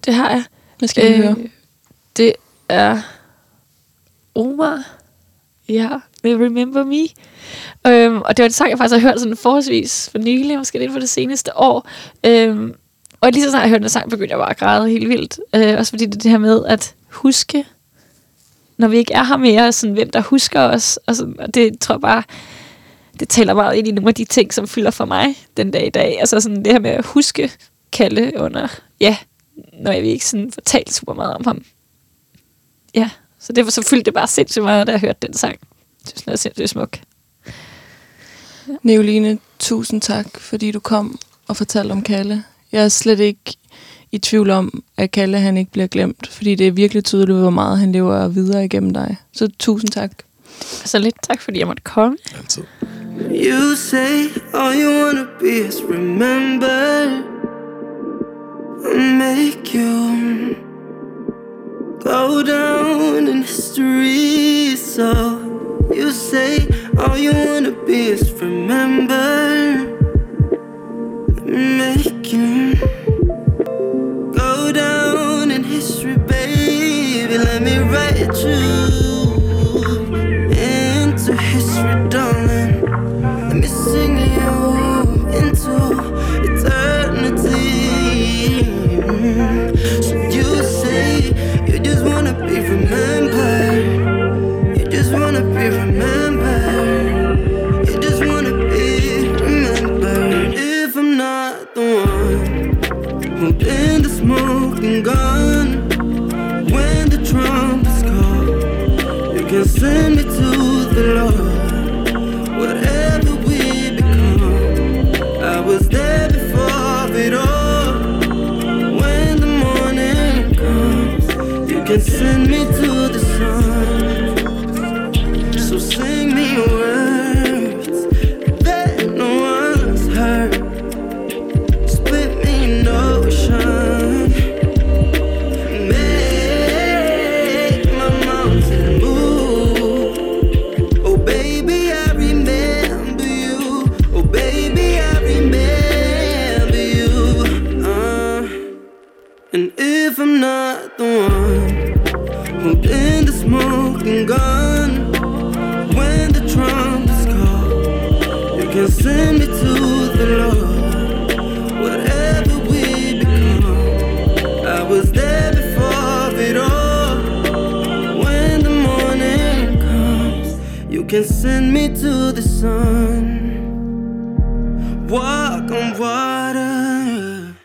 det har jeg. Hvad skal vi Øh, høre? Det er Omar. Ja, med Remember Me. Øhm, og det var en sang, jeg faktisk har hørt sådan forholdsvis for nylig, måske inden for det seneste år. Øhm, og lige så snart jeg hørte den sang, begyndte jeg bare at græde helt vildt. Øh, også fordi det det her med at huske, når vi ikke er her mere, sådan, hvem der husker os. Og, sådan, og det tror jeg bare, det taler meget ind i nogle af de ting, som fylder for mig den dag i dag. Altså sådan det her med at huske Kalle under, ja, når jeg ikke sådan fortalt super meget om ham. Ja, så derfor så fyldte det bare sindssygt meget, da jeg hørte den sang. Jeg synes, den er sindssygt smuk. Neoline, tusind tak, fordi du kom og fortalte om Kalle. Jeg er slet ikke i tvivl om, at Kalle han ikke bliver glemt, fordi det er virkelig tydeligt, hvor meget han lever videre igennem dig. Så tusind tak. Altså lidt tak, fordi jeg måtte komme. Altid. You say all you wanna be is remembered. Make you go down in history. So you say all you wanna be is remembered. Make you go down in history, baby. Let me write you the smoking gun, when the trumpets call, you can send me to the Lord. Whatever we become, I was there before it all. When the morning comes, you can send me to the sun. Walk on water,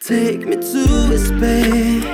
take me to a space.